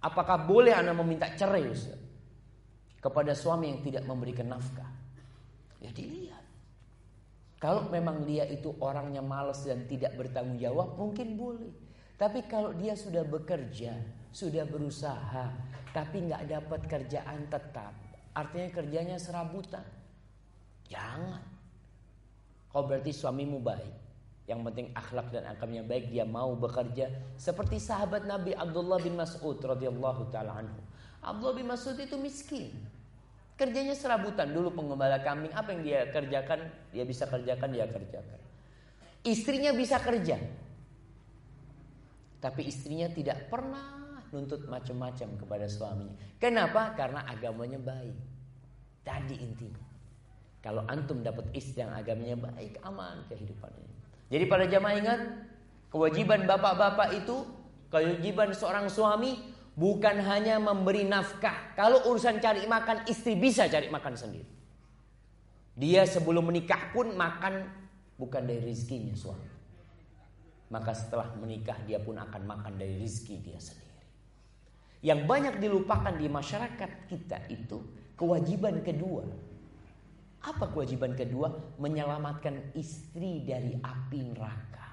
Apakah boleh anak meminta cerai Ustaz? kepada suami yang tidak memberikan nafkah. Ya dilihat. Kalau memang dia itu orangnya malas dan tidak bertanggung jawab, mungkin boleh. Tapi kalau dia sudah bekerja, sudah berusaha, tapi nggak dapat kerjaan tetap, artinya kerjanya serabutan. Jangan. Kau berarti suamimu baik. Yang penting akhlak dan akamnya baik, dia mau bekerja seperti sahabat Nabi Abdullah bin Mas'ud radhiyallahu taala anhu. Abdullah bin Mas'ud itu miskin. Kerjanya serabutan dulu pengembala kambing. Apa yang dia kerjakan, dia bisa kerjakan, dia kerjakan. Istrinya bisa kerja. Tapi istrinya tidak pernah nuntut macam-macam kepada suaminya. Kenapa? Karena agamanya baik. Tadi intinya. Kalau antum dapat istri yang agamanya baik, aman kehidupannya. Jadi pada jamaah ingat, kewajiban bapak-bapak itu, kewajiban seorang suami bukan hanya memberi nafkah. Kalau urusan cari makan, istri bisa cari makan sendiri. Dia sebelum menikah pun makan bukan dari rizkinya suami. Maka setelah menikah dia pun akan makan dari rizki dia sendiri. Yang banyak dilupakan di masyarakat kita itu kewajiban kedua. Apa kewajiban kedua? Menyelamatkan istri dari api neraka.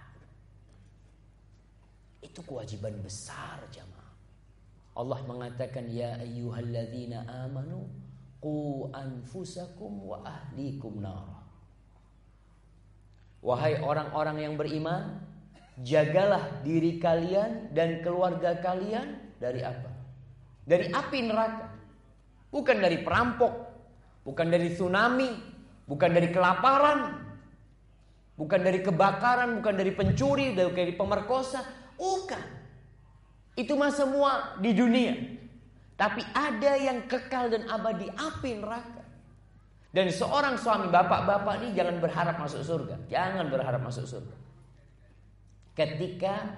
Itu kewajiban besar jamaah. Allah mengatakan ya ayyuhalladzina amanu qu anfusakum wa ahlikum nar. Wahai orang-orang yang beriman, jagalah diri kalian dan keluarga kalian dari apa? Dari api neraka. Bukan dari perampok, bukan dari tsunami, bukan dari kelaparan, bukan dari kebakaran, bukan dari pencuri, dari pemerkosa, bukan. Itu mah semua di dunia. Tapi ada yang kekal dan abadi api neraka. Dan seorang suami bapak-bapak ini jangan berharap masuk surga. Jangan berharap masuk surga. Ketika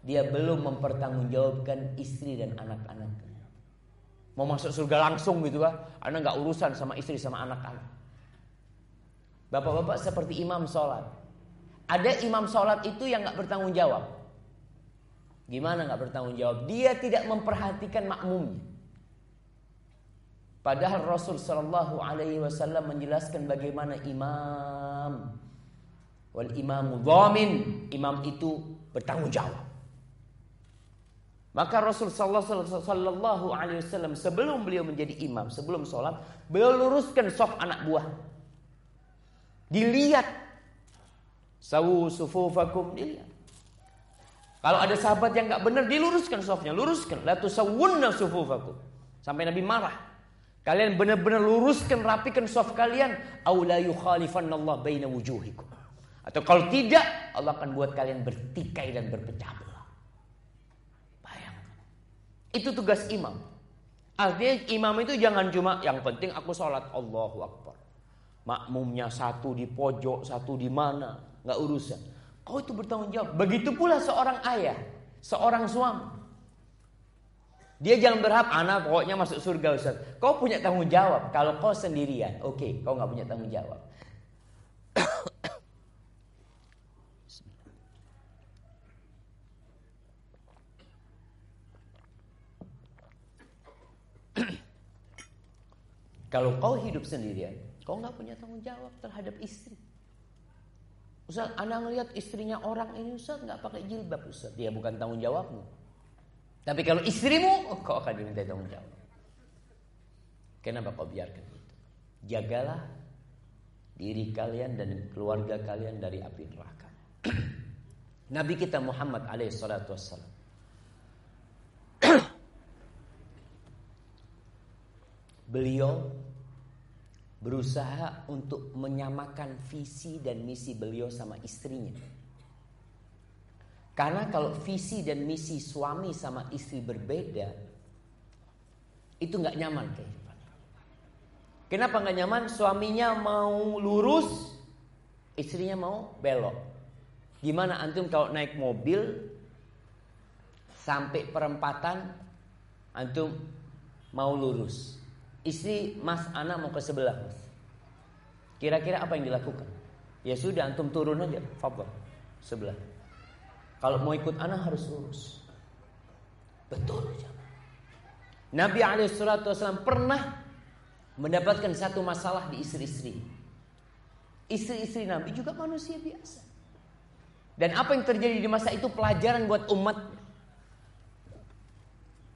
dia belum mempertanggungjawabkan istri dan anak-anaknya. Mau masuk surga langsung gitu kan. Anda nggak urusan sama istri sama anak-anak. Bapak-bapak seperti imam sholat. Ada imam sholat itu yang nggak bertanggung jawab. Gimana nggak bertanggung jawab? Dia tidak memperhatikan makmumnya. Padahal Rasul Shallallahu Alaihi Wasallam menjelaskan bagaimana imam wal imamu dhamin imam itu bertanggung jawab. Maka Rasul Shallallahu Alaihi Wasallam sebelum beliau menjadi imam, sebelum sholat, beliau luruskan anak buah. Dilihat, sawu sufufakum dilihat. Kalau ada sahabat yang nggak benar, diluruskan sofnya, luruskan. La tusawwunna sufufakum. Sampai Nabi marah. Kalian benar-benar luruskan, rapikan sof kalian. Aula Allah baina wujuhikum. Atau kalau tidak, Allah akan buat kalian bertikai dan berpecah belah. Bayangkan. Itu tugas imam. Artinya imam itu jangan cuma yang penting aku sholat Allahu Akbar. Makmumnya satu di pojok, satu di mana, nggak urusan. Kau itu bertanggung jawab. Begitu pula seorang ayah, seorang suami. Dia jangan berharap anak pokoknya masuk surga Ustaz. Kau punya tanggung jawab. Kalau kau sendirian, oke, okay, kau nggak punya tanggung jawab. Kalau kau hidup sendirian, kau nggak punya tanggung jawab terhadap istri. Ustaz, anda ngelihat istrinya orang ini Ustaz nggak pakai jilbab Ustaz. Dia bukan tanggung jawabmu. Tapi kalau istrimu, oh, kau akan diminta tanggung jawab. Kenapa kau biarkan itu? Jagalah diri kalian dan keluarga kalian dari api neraka. Nabi kita Muhammad alaihi salatu wassalam Beliau berusaha untuk menyamakan visi dan misi beliau sama istrinya. Karena kalau visi dan misi suami sama istri berbeda, itu nggak nyaman kehidupan. Kenapa nggak nyaman? Suaminya mau lurus, istrinya mau belok. Gimana antum kalau naik mobil sampai perempatan antum mau lurus. Istri Mas Ana mau ke sebelah. Kira-kira apa yang dilakukan? Ya sudah antum turun aja, fabel sebelah. Kalau mau ikut Ana harus lurus. Betul aja. Nabi Alaihissalam pernah mendapatkan satu masalah di istri-istri. Istri-istri Nabi juga manusia biasa. Dan apa yang terjadi di masa itu pelajaran buat umat.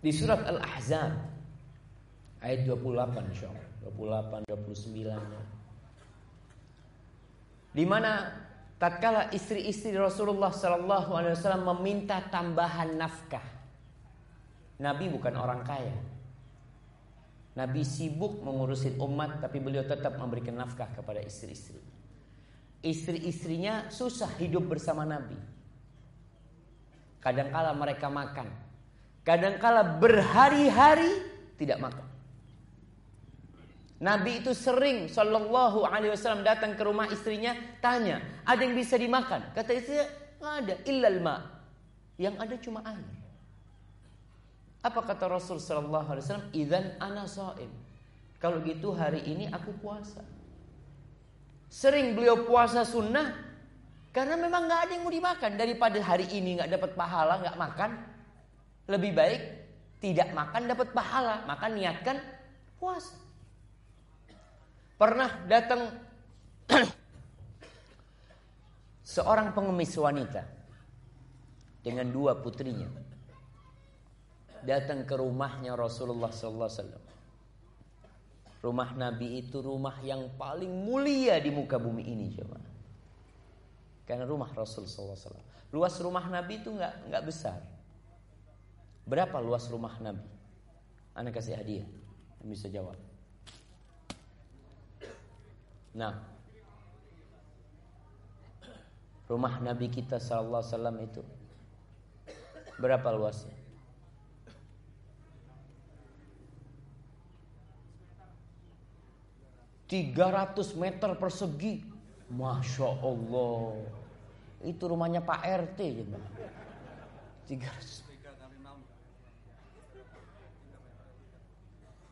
Di surat Al-Ahzab Ayat 28 insyaallah. 28 29 Di mana tatkala istri-istri Rasulullah sallallahu alaihi wasallam meminta tambahan nafkah. Nabi bukan orang kaya. Nabi sibuk mengurusin umat tapi beliau tetap memberikan nafkah kepada istri-istri. Istri-istrinya susah hidup bersama Nabi. Kadangkala mereka makan. Kadangkala berhari-hari tidak makan. Nabi itu sering Sallallahu alaihi wasallam datang ke rumah istrinya Tanya, ada yang bisa dimakan? Kata istrinya, nggak ada, illal ma. Yang ada cuma air. Apa kata Rasul Sallallahu alaihi wasallam? Idan ana so'im Kalau gitu hari ini aku puasa. Sering beliau puasa sunnah Karena memang nggak ada yang mau dimakan. Daripada hari ini nggak dapat pahala, nggak makan Lebih baik tidak makan dapat pahala. Maka niatkan puasa Pernah datang seorang pengemis wanita dengan dua putrinya datang ke rumahnya Rasulullah sallallahu alaihi wasallam. Rumah Nabi itu rumah yang paling mulia di muka bumi ini coba. Karena rumah Rasul sallallahu alaihi wasallam. Luas rumah Nabi itu nggak nggak besar. Berapa luas rumah Nabi? Anda kasih hadiah. Bisa jawab. Nah, rumah Nabi kita sallallahu alaihi wasallam itu berapa luasnya? Tiga ratus meter persegi, masya Allah. Itu rumahnya Pak RT Tiga ratus.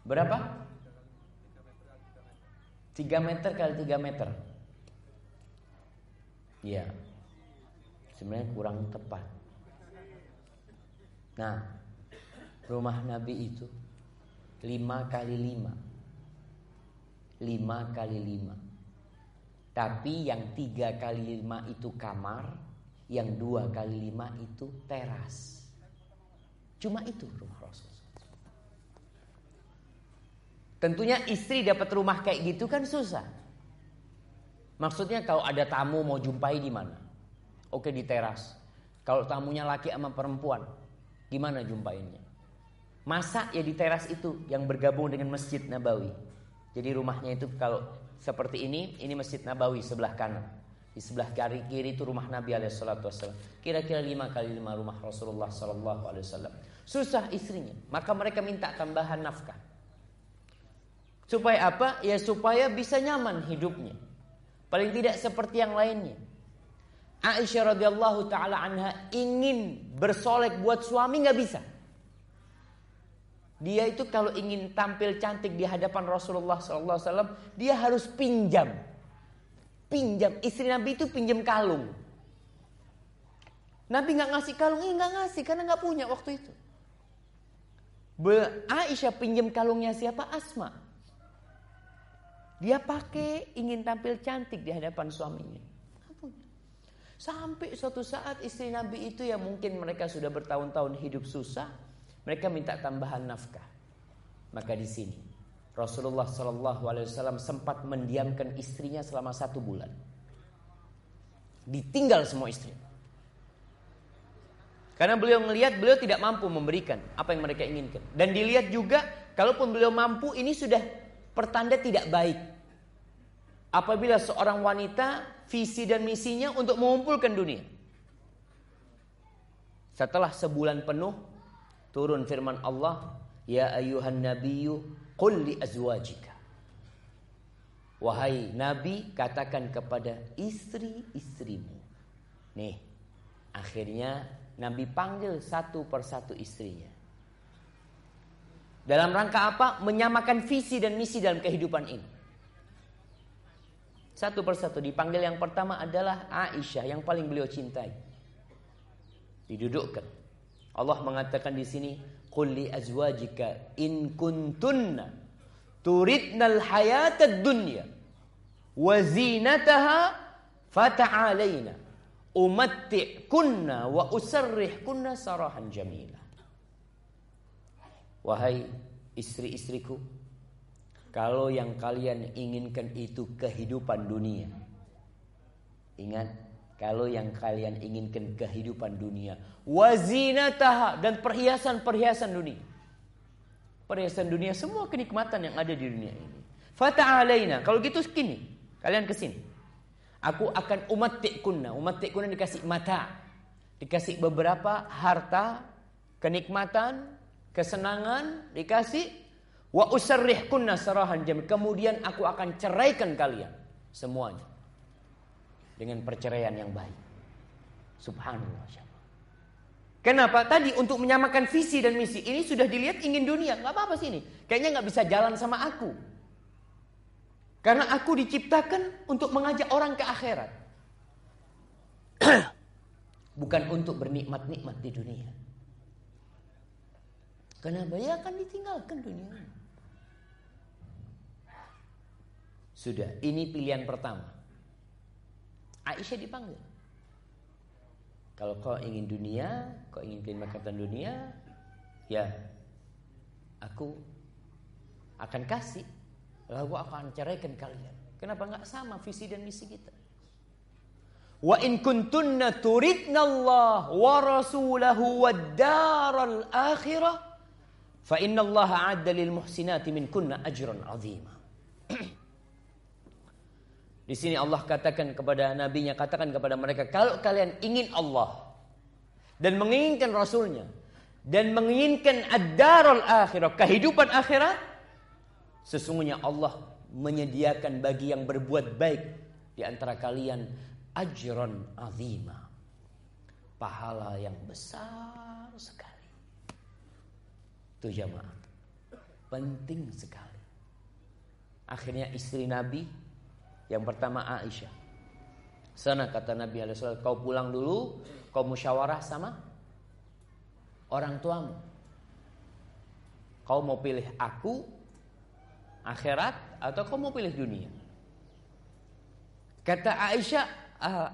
Berapa? 3 meter kali 3 meter. Ya. Sebenarnya kurang tepat. Nah, rumah Nabi itu 5 kali 5. 5 kali 5. Tapi yang 3 kali 5 itu kamar, yang 2 kali 5 itu teras. Cuma itu rumah Rasul. Tentunya istri dapat rumah kayak gitu kan susah. Maksudnya kalau ada tamu mau jumpai di mana? Oke di teras. Kalau tamunya laki sama perempuan, gimana jumpainnya? Masa ya di teras itu yang bergabung dengan Masjid Nabawi. Jadi rumahnya itu kalau seperti ini, ini Masjid Nabawi sebelah kanan. Di sebelah kiri kiri itu rumah Nabi Alaihissalam. Kira-kira lima kali lima rumah Rasulullah Sallallahu Alaihi Wasallam. Susah istrinya, maka mereka minta tambahan nafkah. Supaya apa? Ya supaya bisa nyaman hidupnya. Paling tidak seperti yang lainnya. Aisyah radhiyallahu taala anha ingin bersolek buat suami nggak bisa. Dia itu kalau ingin tampil cantik di hadapan Rasulullah SAW, dia harus pinjam. Pinjam. Istri Nabi itu pinjam kalung. Nabi nggak ngasih kalung, ini nggak ngasih karena nggak punya waktu itu. Aisyah pinjam kalungnya siapa? Asma. Dia pakai ingin tampil cantik di hadapan suaminya. Sampai suatu saat istri Nabi itu ya mungkin mereka sudah bertahun-tahun hidup susah. Mereka minta tambahan nafkah. Maka di sini Rasulullah Shallallahu Alaihi Wasallam sempat mendiamkan istrinya selama satu bulan. Ditinggal semua istri. Karena beliau melihat beliau tidak mampu memberikan apa yang mereka inginkan. Dan dilihat juga, kalaupun beliau mampu, ini sudah pertanda tidak baik. Apabila seorang wanita visi dan misinya untuk mengumpulkan dunia. Setelah sebulan penuh, turun firman Allah, Ya ayuhan nabiyyu Qul li azwajika. Wahai Nabi, katakan kepada istri-istrimu. Nih, akhirnya Nabi panggil satu persatu istrinya. Dalam rangka apa? Menyamakan visi dan misi dalam kehidupan ini. Satu persatu dipanggil yang pertama adalah Aisyah yang paling beliau cintai. Didudukkan. Allah mengatakan di sini, Qul li azwajika in kuntunna turidnal hayatad dunya wa zinataha fata'alaina umatti'kunna wa usarrihkunna sarahan jamila. Wahai istri-istriku, kalau yang kalian inginkan itu kehidupan dunia. Ingat, kalau yang kalian inginkan kehidupan dunia, wazinataha dan perhiasan-perhiasan dunia. Perhiasan dunia semua kenikmatan yang ada di dunia ini. Fata'alaina. Kalau gitu kini, kalian ke sini. Aku akan umat kunna. Umat kunna dikasih mata. Dikasih beberapa harta, kenikmatan, kesenangan, dikasih wa usarrih kunna sarahan jam. Kemudian aku akan ceraikan kalian semuanya dengan perceraian yang baik. Subhanallah. Kenapa? Tadi untuk menyamakan visi dan misi ini sudah dilihat ingin dunia, nggak apa-apa sih ini. Kayaknya nggak bisa jalan sama aku. Karena aku diciptakan untuk mengajak orang ke akhirat. Bukan untuk bernikmat-nikmat di dunia. Kenapa? Ya akan ditinggalkan dunia. Sudah, ini pilihan pertama. Aisyah dipanggil. Kalau kau ingin dunia, kau ingin kenikmatan dunia, ya aku akan kasih. Lalu akan ceraikan kalian. Kenapa nggak sama visi dan misi kita? Wa in kuntunna turidna Allah wa rasulahu wad daral akhirah fa inna Allah a'adda lil muhsinati min kunna ajran 'azima. Di sini Allah katakan kepada nabinya, katakan kepada mereka, kalau kalian ingin Allah dan menginginkan Rasulnya dan menginginkan ad-darul akhirah, kehidupan akhirat, sesungguhnya Allah menyediakan bagi yang berbuat baik di antara kalian ajran azima. Pahala yang besar sekali. Itu jamaah. Penting sekali. Akhirnya istri Nabi yang pertama Aisyah. Sana kata Nabi SAW, kau pulang dulu, kau musyawarah sama orang tuamu. Kau mau pilih aku, akhirat, atau kau mau pilih dunia? Kata Aisyah,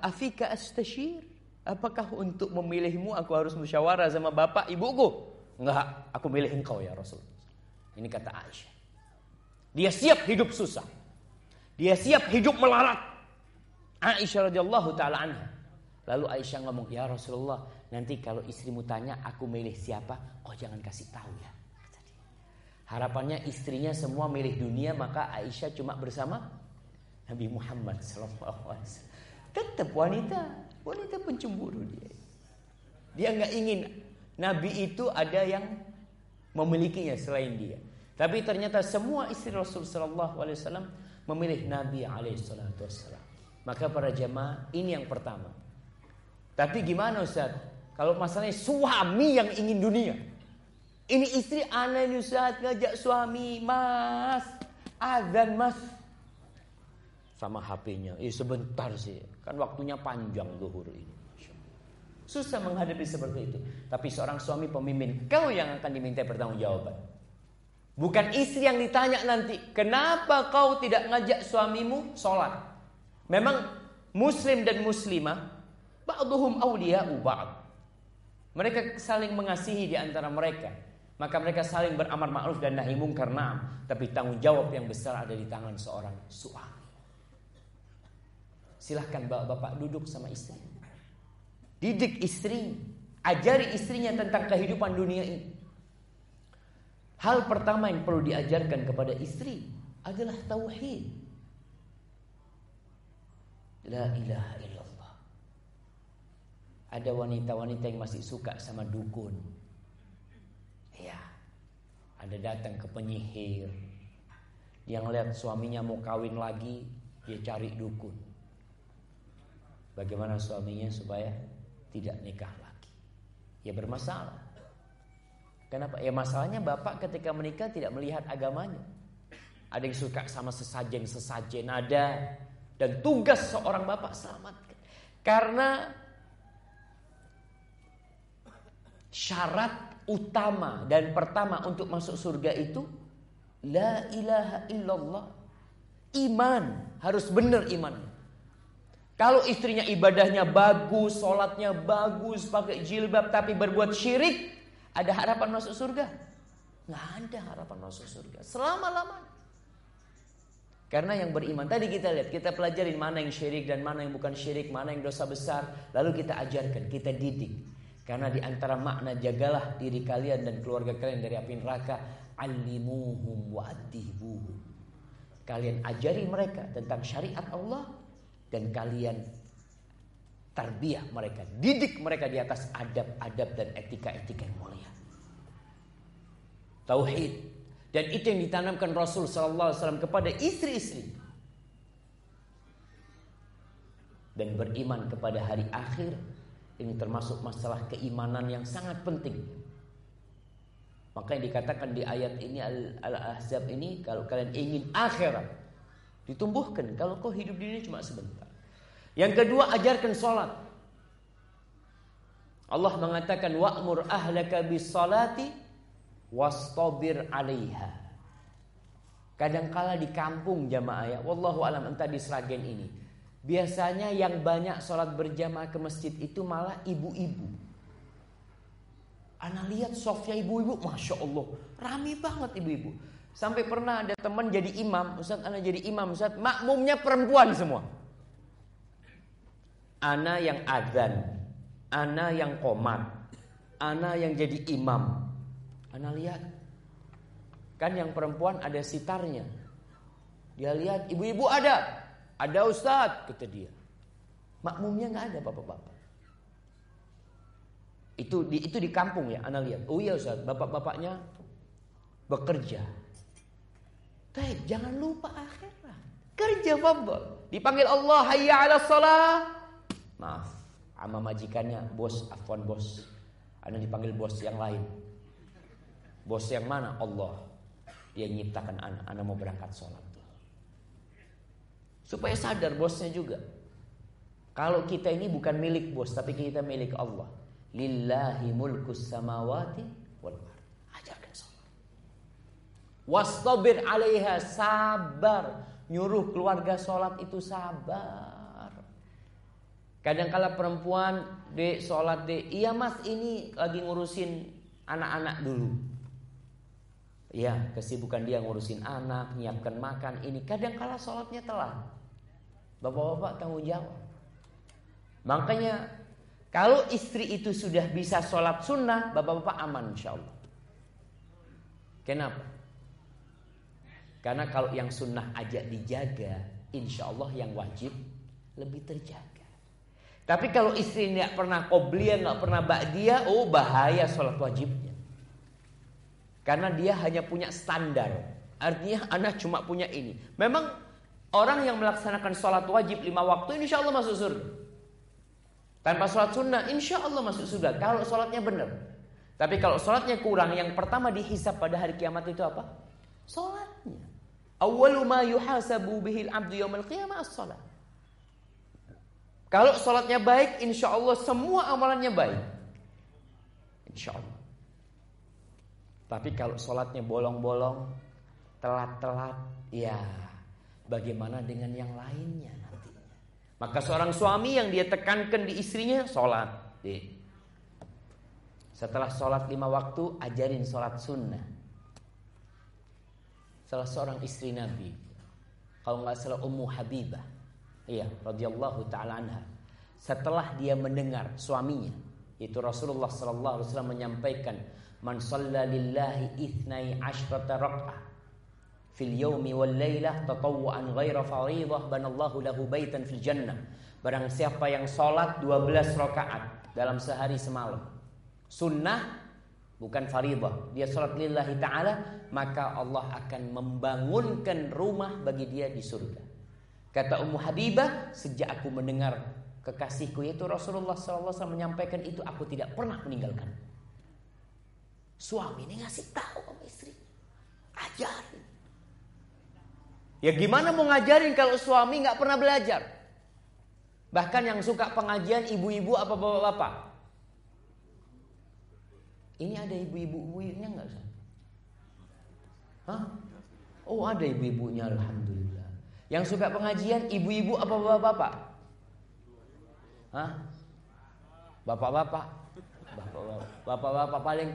Afika astashir? Apakah untuk memilihmu aku harus musyawarah sama bapak ibuku? Enggak, aku milih engkau ya Rasul. Ini kata Aisyah. Dia siap hidup susah. Dia siap hidup melarat. Aisyah radhiyallahu taala anha. Lalu Aisyah ngomong, "Ya Rasulullah, nanti kalau istrimu tanya aku milih siapa, kau jangan kasih tahu ya." Harapannya istrinya semua milih dunia, maka Aisyah cuma bersama Nabi Muhammad wasallam. Tetap wanita, wanita pencemburu dia. Dia nggak ingin Nabi itu ada yang memilikinya selain dia. Tapi ternyata semua istri Rasul sallallahu alaihi wasallam memilih Nabi alaihissalatu wassalam. Maka para jemaah ini yang pertama. Tapi gimana Ustaz? Kalau masalahnya suami yang ingin dunia. Ini istri aneh Ustaz ngajak suami, Mas. Azan Mas. Sama HP-nya. Eh sebentar sih. Kan waktunya panjang zuhur ini. Susah menghadapi seperti itu. Tapi seorang suami pemimpin, kau yang akan diminta pertanggungjawaban. Bukan istri yang ditanya nanti, kenapa kau tidak ngajak suamimu sholat? Memang muslim dan muslimah, ba'duhum awliya'u ba'd. Mereka saling mengasihi di antara mereka. Maka mereka saling beramar ma'ruf dan nahi mungkar na'am. Tapi tanggung jawab yang besar ada di tangan seorang suami. Silahkan bapak-bapak duduk sama istri. Didik istri. Ajari istrinya tentang kehidupan dunia ini. Hal pertama yang perlu diajarkan kepada istri adalah tauhid. La ilaha illallah. Ada wanita-wanita yang masih suka sama dukun. Ya. Ada datang ke penyihir. Yang lihat suaminya mau kawin lagi, dia cari dukun. Bagaimana suaminya supaya tidak nikah lagi? Ya bermasalah. Kenapa? Ya masalahnya bapak ketika menikah tidak melihat agamanya. Ada yang suka sama sesajen-sesajen ada. Dan tugas seorang bapak selamatkan. Karena syarat utama dan pertama untuk masuk surga itu la ilaha illallah. Iman, harus benar iman. Kalau istrinya ibadahnya bagus, sholatnya bagus, pakai jilbab tapi berbuat syirik, ada harapan masuk surga? Nggak ada harapan masuk surga. Selama-lamanya. Karena yang beriman tadi kita lihat, kita pelajari mana yang syirik dan mana yang bukan syirik, mana yang dosa besar, lalu kita ajarkan, kita didik. Karena di antara makna jagalah diri kalian dan keluarga kalian dari api neraka, alimuhum wa Kalian ajari mereka tentang syariat Allah dan kalian tarbiyah mereka, didik mereka di atas adab-adab dan etika-etika yang mulia. Tauhid dan itu yang ditanamkan Rasul sallallahu alaihi wasallam kepada istri-istri. Dan beriman kepada hari akhir ini termasuk masalah keimanan yang sangat penting. Maka yang dikatakan di ayat ini Al-Ahzab ini kalau kalian ingin akhirat ditumbuhkan. Kalau kau hidup di dunia cuma sebentar. Yang kedua ajarkan sholat. Allah mengatakan wa'mur ahlaka bis salati wastabir 'alaiha. Kadangkala di kampung jamaah ya, wallahu alam entah di Sragen ini. Biasanya yang banyak sholat berjamaah ke masjid itu malah ibu-ibu. Ana lihat Sofia ibu-ibu, masya Allah, rame banget ibu-ibu. Sampai pernah ada teman jadi imam, Ustaz Ana jadi imam, Ustaz makmumnya perempuan semua. Ana yang adzan, ana yang komat, ana yang jadi imam. Ana lihat, kan yang perempuan ada sitarnya. Dia lihat ibu-ibu ada, ada ustadz kata dia. Makmumnya nggak ada bapak-bapak. Itu di itu di kampung ya, ana lihat. Oh iya ustadz, bapak-bapaknya bekerja. Tapi jangan lupa akhirat. Kerja bapak. Dipanggil Allah hayya ala salah Maaf, sama majikannya bos, afwan bos. Anda dipanggil bos yang lain. Bos yang mana? Allah. Dia nyiptakan anak, anak mau berangkat sholat. Supaya sadar bosnya juga. Kalau kita ini bukan milik bos, tapi kita milik Allah. Lillahi mulkus samawati wal Ajarkan sholat. Wastabir alaiha sabar. Nyuruh keluarga sholat itu sabar. Kadang-kala perempuan di sholat di, iya mas ini lagi ngurusin anak-anak dulu. Ya, kesibukan dia ngurusin anak, nyiapkan makan ini. Kadang-kala sholatnya telah. Bapak-bapak tanggung jawab. Makanya kalau istri itu sudah bisa sholat sunnah, bapak-bapak aman insya Allah. Kenapa? Karena kalau yang sunnah aja dijaga, insya Allah yang wajib lebih terjaga. Tapi kalau istri nggak pernah qobliyah, nggak pernah ba'diyah, oh bahaya sholat wajibnya. Karena dia hanya punya standar. Artinya anak cuma punya ini. Memang orang yang melaksanakan sholat wajib lima waktu, insya Allah masuk surga. Tanpa sholat sunnah, insya Allah masuk surga. Kalau sholatnya benar. Tapi kalau sholatnya kurang, yang pertama dihisap pada hari kiamat itu apa? Sholatnya. Awalu ma yuhasabu bihil abdu yawmal qiyamah as-sholat. Kalau sholatnya baik, insya Allah semua amalannya baik. Insya Allah. Tapi kalau sholatnya bolong-bolong, telat-telat, ya bagaimana dengan yang lainnya nantinya. Maka seorang suami yang dia tekankan di istrinya, sholat. Setelah sholat lima waktu, ajarin sholat sunnah. Salah seorang istri Nabi, kalau nggak salah Ummu Habibah, iya, radhiyallahu taala anha. Setelah dia mendengar suaminya, itu Rasulullah sallallahu alaihi wasallam menyampaikan, "Man shalla lillahi ithnai asyrata rak'ah fil yawmi wal lailah tatawwu'an ghaira fariidhah banallahu lahu baitan fil jannah." Barang siapa yang sholat 12 rakaat dalam sehari semalam, sunnah bukan faridah. Dia sholat lillahi ta'ala, maka Allah akan membangunkan rumah bagi dia di surga. Kata Ummu Habibah, sejak aku mendengar kekasihku yaitu Rasulullah SAW menyampaikan itu, aku tidak pernah meninggalkan. Suami ini ngasih tahu sama istri, ajarin. Ya gimana mau ngajarin kalau suami nggak pernah belajar? Bahkan yang suka pengajian ibu-ibu apa bapak-bapak? Ini ada ibu-ibu-ibunya nggak sih? Hah? Oh ada ibu-ibunya Alhamdulillah. Yang suka pengajian ibu-ibu apa bapak-bapak? Hah? Bapak-bapak. Bapak-bapak paling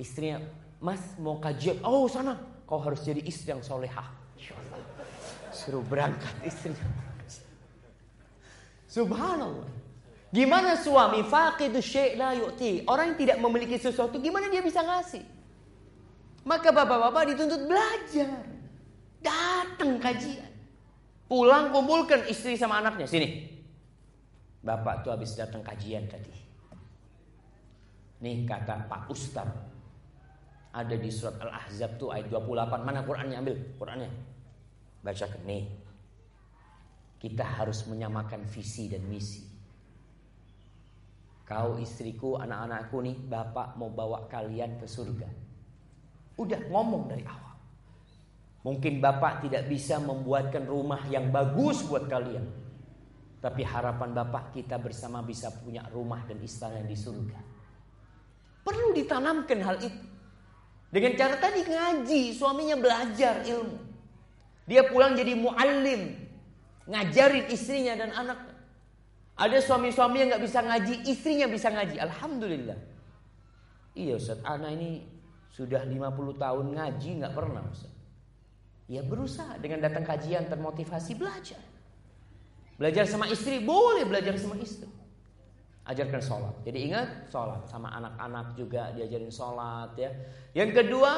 istrinya, Mas mau kajian. Oh sana, kau harus jadi istri yang solehah. Suruh berangkat istrinya. Subhanallah. Gimana suami faqidu syai' la yu'ti? Orang yang tidak memiliki sesuatu gimana dia bisa ngasih? Maka bapak-bapak dituntut belajar. Datang kajian. Pulang kumpulkan istri sama anaknya sini. Bapak tuh habis datang kajian tadi. Nih kata Pak Ustaz. Ada di surat Al-Ahzab tuh ayat 28. Mana Qur'annya ambil? Qur'annya. Bacakan nih. Kita harus menyamakan visi dan misi. Kau istriku, anak-anakku nih, bapak mau bawa kalian ke surga. Udah ngomong dari awal. Mungkin bapak tidak bisa membuatkan rumah yang bagus buat kalian. Tapi harapan bapak kita bersama bisa punya rumah dan istana di surga. Perlu ditanamkan hal itu. Dengan cara tadi ngaji, suaminya belajar ilmu. Dia pulang jadi muallim, ngajarin istrinya dan anaknya. Ada suami-suami yang nggak bisa ngaji, istrinya bisa ngaji. Alhamdulillah. Iya Ustaz, anak ini sudah 50 tahun ngaji nggak pernah Ustaz. Ya berusaha dengan datang kajian termotivasi belajar. Belajar sama istri boleh belajar sama istri. Ajarkan sholat. Jadi ingat sholat sama anak-anak juga diajarin sholat ya. Yang kedua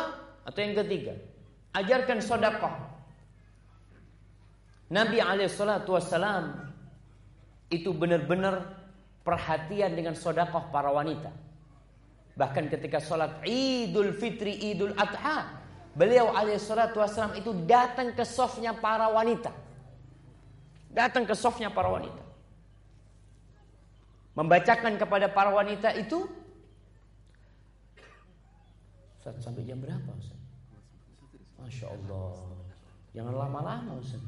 atau yang ketiga, ajarkan sodakoh Nabi alaihissalatu wassalam itu benar-benar perhatian dengan sodakoh para wanita. Bahkan ketika sholat idul fitri idul adha. Beliau alaihissalatu wassalam itu datang ke sofnya para wanita. Datang ke sofnya para wanita. Membacakan kepada para wanita itu Ustaz, sampai jam berapa Ustaz? Masya Allah Jangan lama-lama Ustaz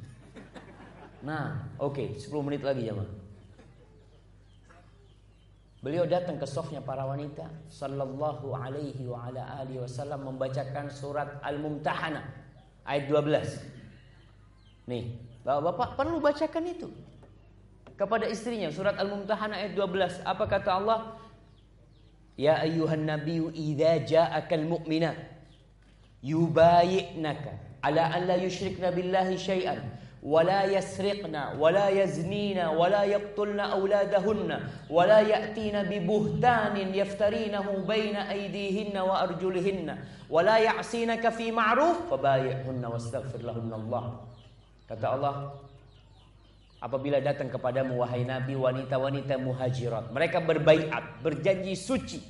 Nah, oke, okay, 10 menit lagi ya, Ma. Beliau datang ke sofnya para wanita sallallahu alaihi wa ala alihi wasallam membacakan surat Al-Mumtahanah ayat 12. Nih, Bapak-bapak perlu bacakan itu kepada istrinya surat Al-Mumtahanah ayat 12. Apa kata Allah? Ya ayyuhan nabiyyu idza ja'akal mu'minat yubayyinaka ala an la yushrikna billahi syai'an ولا يسرقن ولا يزنين ولا يقتلن أولادهن ولا يأتين ببهتان يفترينه بين أيديهن وأرجلهن ولا يعصينك في معروف فبايعهن واستغفر لهن الله kata Allah apabila datang kepadamu wahai nabi wanita-wanita muhajirat mereka berbaiat berjanji suci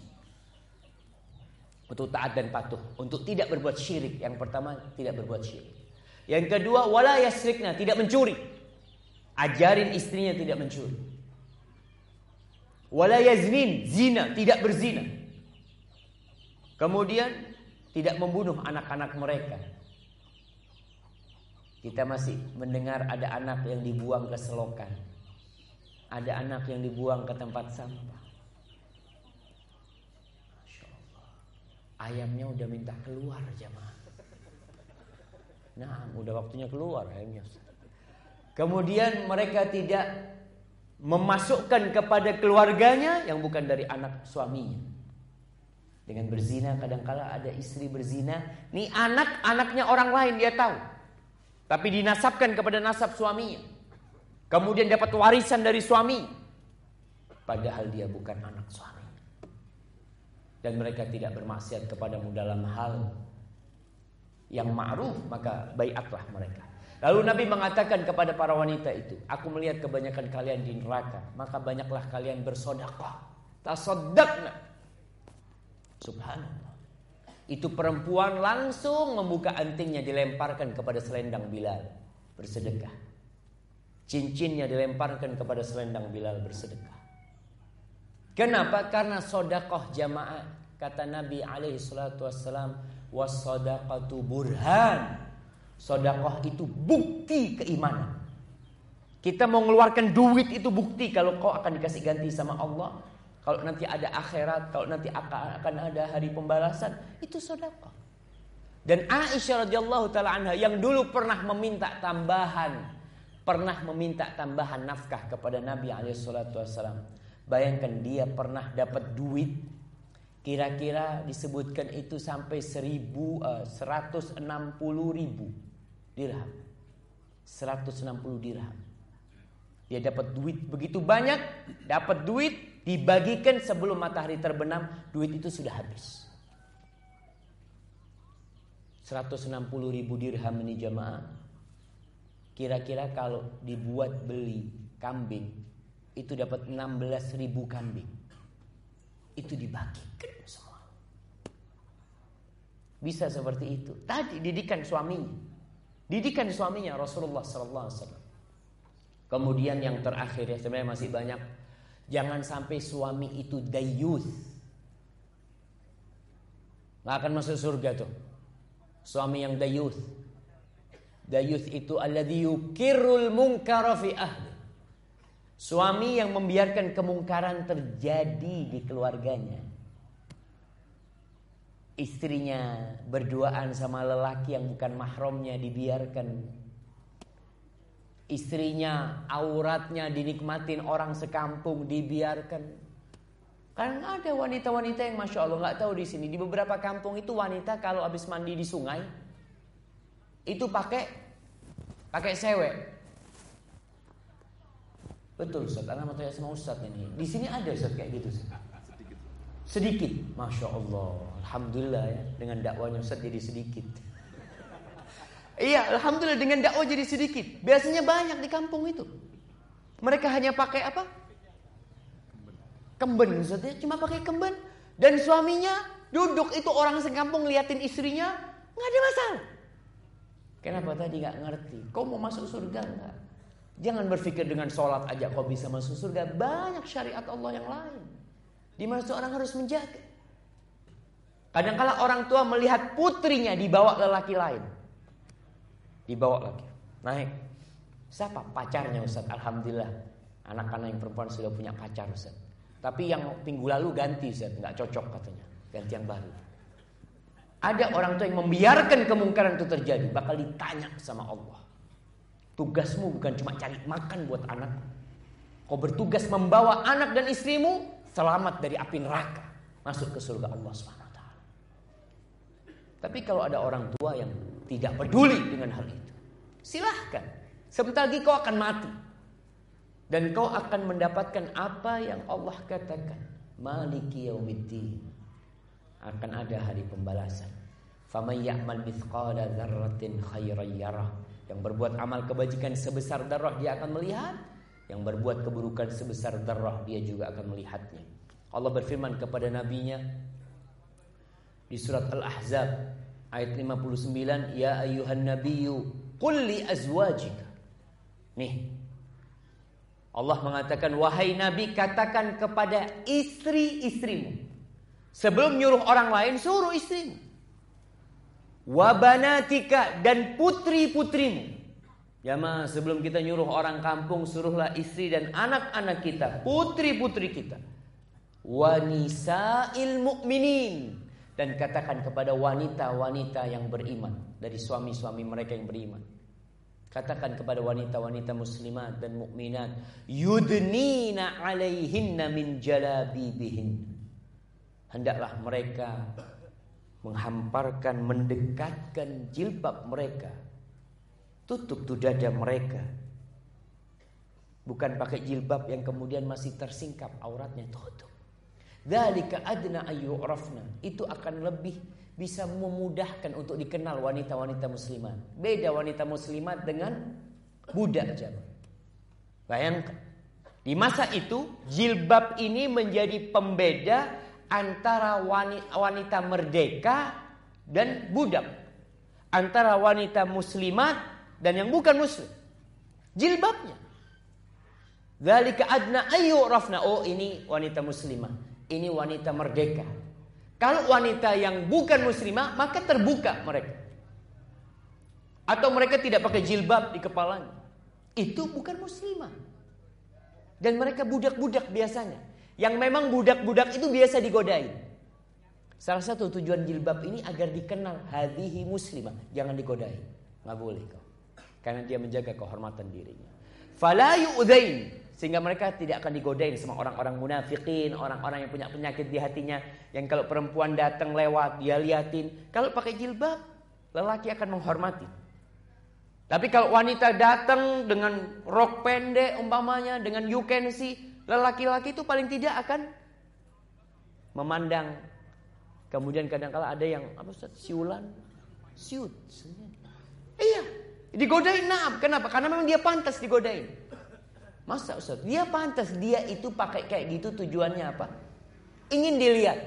untuk taat dan patuh untuk tidak berbuat syirik yang pertama tidak berbuat syirik yang kedua, wala yasrikna, tidak mencuri. Ajarin istrinya tidak mencuri. Wala yaznin, zina, tidak berzina. Kemudian tidak membunuh anak-anak mereka. Kita masih mendengar ada anak yang dibuang ke selokan. Ada anak yang dibuang ke tempat sampah. Ayamnya udah minta keluar jemaah. Nah, udah waktunya keluar akhirnya. Kemudian mereka tidak memasukkan kepada keluarganya yang bukan dari anak suaminya. Dengan berzina kadangkala ada istri berzina, nih anak-anaknya orang lain dia tahu. Tapi dinasabkan kepada nasab suaminya. Kemudian dapat warisan dari suami. Padahal dia bukan anak suami. Dan mereka tidak bermaksiat kepadamu dalam hal yang ma'ruf, maka bayatlah mereka. Lalu Nabi mengatakan kepada para wanita itu, aku melihat kebanyakan kalian di neraka, maka banyaklah kalian bersedekah. Tasaddaqna. Subhanallah. Itu perempuan langsung membuka antingnya dilemparkan kepada selendang Bilal bersedekah. Cincinnya dilemparkan kepada selendang Bilal bersedekah. Kenapa? Karena sodakoh jamaah. Kata Nabi alaihi salatu wassalam, burhan. Sodakoh itu bukti keimanan. Kita mau mengeluarkan duit itu bukti kalau kau akan dikasih ganti sama Allah. Kalau nanti ada akhirat, kalau nanti akan ada hari pembalasan, itu sodakoh. Dan Aisyah radhiyallahu taala anha yang dulu pernah meminta tambahan, pernah meminta tambahan nafkah kepada Nabi alaihi wasallam. Bayangkan dia pernah dapat duit Kira-kira disebutkan itu sampai seribu, uh, puluh ribu dirham. 160 dirham. Dia dapat duit begitu banyak, dapat duit dibagikan sebelum matahari terbenam, duit itu sudah habis. 160 ribu dirham ini jamaah. Kira-kira kalau dibuat beli kambing, itu dapat 16 ribu kambing. Itu dibagikan. Bisa seperti itu. Tadi didikan suaminya. Didikan suaminya Rasulullah wasallam. Kemudian yang terakhir ya sebenarnya masih banyak. Jangan sampai suami itu dayuth. Nggak akan masuk surga tuh. Suami yang dayuth. Dayuth itu alladhi yukirul munkara ahli. Suami yang membiarkan kemungkaran terjadi di keluarganya istrinya berduaan sama lelaki yang bukan mahramnya dibiarkan istrinya auratnya dinikmatin orang sekampung dibiarkan. Karena ada wanita-wanita yang masya Allah nggak tahu di sini. Di beberapa kampung itu wanita kalau habis mandi di sungai itu pakai pakai sewe. Betul Ustaz. Anak mau tanya sama Ustaz ini. Di sini ada Ustaz kayak gitu Ustaz. Sedikit, masya Allah, alhamdulillah ya. Dengan dakwanya Ustaz jadi sedikit. Iya, alhamdulillah dengan dakwah jadi sedikit. Biasanya banyak di kampung itu. Mereka hanya pakai apa? Kemben, Ustaz ya, cuma pakai kemben. Dan suaminya duduk itu orang sekampung liatin istrinya, nggak ada masalah. Kenapa tadi nggak ngerti? Kau mau masuk surga nggak? Jangan berpikir dengan sholat aja kau bisa masuk surga. Banyak syariat Allah yang lain. Di mana seorang harus menjaga. Kadangkala orang tua melihat putrinya dibawa lelaki lain. Dibawa lagi. Naik. Siapa? Pacarnya Ustaz. Alhamdulillah. Anak-anak yang perempuan sudah punya pacar Ustaz. Tapi yang minggu lalu ganti Ustaz. Nggak cocok katanya. Ganti yang baru. Ada orang tua yang membiarkan kemungkaran itu terjadi. Bakal ditanya sama Allah. Tugasmu bukan cuma cari makan buat anak. Kau bertugas membawa anak dan istrimu selamat dari api neraka, masuk ke surga Allah SWT. Tapi kalau ada orang tua yang tidak peduli dengan hal itu, silahkan. Sebentar lagi kau akan mati. Dan kau akan mendapatkan apa yang Allah katakan. Maliki yaumiddin. Akan ada hari pembalasan. Faman ya'mal mithqala dzarratin khairan yarah. Yang berbuat amal kebajikan sebesar darah dia akan melihat yang berbuat keburukan sebesar darah dia juga akan melihatnya. Allah berfirman kepada nabinya di surat Al-Ahzab ayat 59, "Ya ayuhan nabiyyu qul li azwajika." Nih. Allah mengatakan, "Wahai nabi, katakan kepada istri-istrimu." Sebelum nyuruh orang lain, suruh istrimu. Wabanatika dan putri-putrimu. Jamaah sebelum kita nyuruh orang kampung Suruhlah istri dan anak-anak kita Putri-putri kita Wanisa'il mu'minin Dan katakan kepada wanita-wanita yang beriman Dari suami-suami mereka yang beriman Katakan kepada wanita-wanita muslimat dan mukminat Yudnina alaihinna min jalabibihin hendaklah mereka menghamparkan, mendekatkan jilbab mereka. Tutup tuh dada mereka. Bukan pakai jilbab yang kemudian masih tersingkap auratnya tutup. Dzalika adna ayyurafna. Itu akan lebih bisa memudahkan untuk dikenal wanita-wanita muslimat. Beda wanita muslimat dengan budak zaman. Bayangkan. Di masa itu jilbab ini menjadi pembeda antara wanita merdeka dan budak. Antara wanita muslimat dan yang bukan muslim. Jilbabnya. Dzalika adna ayu rafna. Oh ini wanita muslimah. Ini wanita merdeka. Kalau wanita yang bukan muslimah maka terbuka mereka. Atau mereka tidak pakai jilbab di kepalanya. Itu bukan muslimah. Dan mereka budak-budak biasanya. Yang memang budak-budak itu biasa digodain. Salah satu tujuan jilbab ini agar dikenal hadihi muslimah, jangan digodain. Nggak boleh kau. Karena dia menjaga kehormatan dirinya. Fala yu'dain sehingga mereka tidak akan digodain sama orang-orang munafikin, orang-orang yang punya penyakit di hatinya yang kalau perempuan datang lewat dia liatin. Kalau pakai jilbab, lelaki akan menghormati. Tapi kalau wanita datang dengan rok pendek umpamanya dengan you can see Lelaki-laki itu paling tidak akan memandang. Kemudian kadang-kala ada yang apa Ustaz? Siulan, siut. Iya, digodain nah. Kenapa? Karena memang dia pantas digodain. Masa Ustaz? Dia pantas, dia itu pakai kayak gitu tujuannya apa? Ingin dilihat.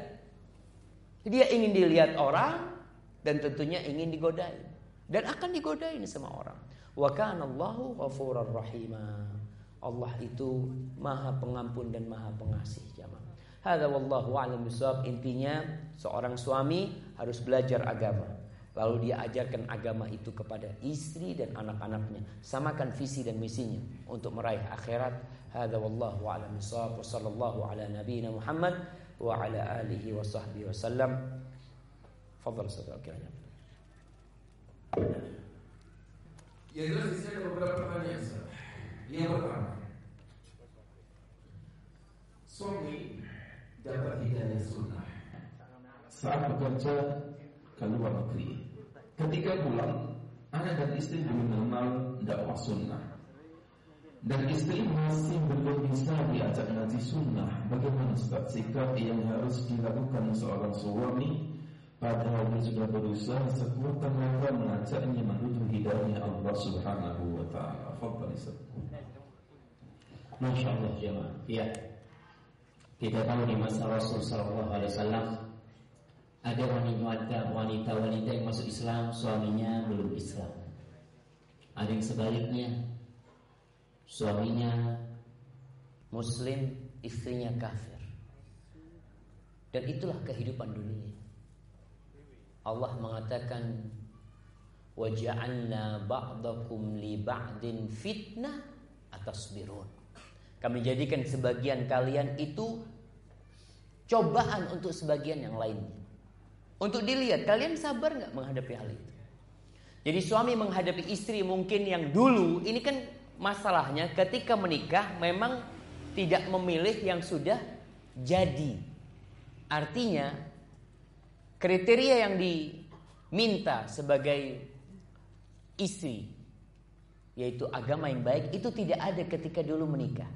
Dia ingin dilihat orang dan tentunya ingin digodain. Dan akan digodain sama orang. Wa kana Allahu ghafurur rahimah. Allah itu maha pengampun dan maha pengasih jamaah. Hadza wallahu a'lam bishawab. Intinya seorang suami harus belajar agama. Lalu dia ajarkan agama itu kepada istri dan anak-anaknya. Samakan visi dan misinya untuk meraih akhirat. Hadza wallahu a'lam bishawab. Wassallallahu ala nabiyyina Muhammad wa ala alihi wa sahbihi wasallam. Fadhal saudara kiranya. Ya jelas di sini ada beberapa pertanyaan. Yang pertama, suami dapat hidayah sunnah saat bekerja ke luar negeri. Ketika pulang, anak dan istri mengenal dakwah sunnah. Dan istri masih belum bisa diajak ngaji sunnah. Bagaimana Ustaz sikap yang harus dilakukan seorang suami Padahal dia sudah berusaha sekuat tenaga mengajaknya menuju hidayah Allah Subhanahu wa taala. Fadhal Masya Allah jemaah. Ya, kita tahu di masa Rasul Sallallahu Alaihi Wasallam ada wanita wanita yang masuk Islam suaminya belum Islam. Ada yang sebaliknya suaminya Muslim istrinya kafir. Dan itulah kehidupan dunia. Allah mengatakan waja'alna ba'dakum li ba'din fitnah atas birun. Kami jadikan sebagian kalian itu cobaan untuk sebagian yang lainnya. Untuk dilihat kalian sabar nggak menghadapi hal itu. Jadi suami menghadapi istri mungkin yang dulu ini kan masalahnya ketika menikah memang tidak memilih yang sudah jadi. Artinya kriteria yang diminta sebagai istri yaitu agama yang baik itu tidak ada ketika dulu menikah.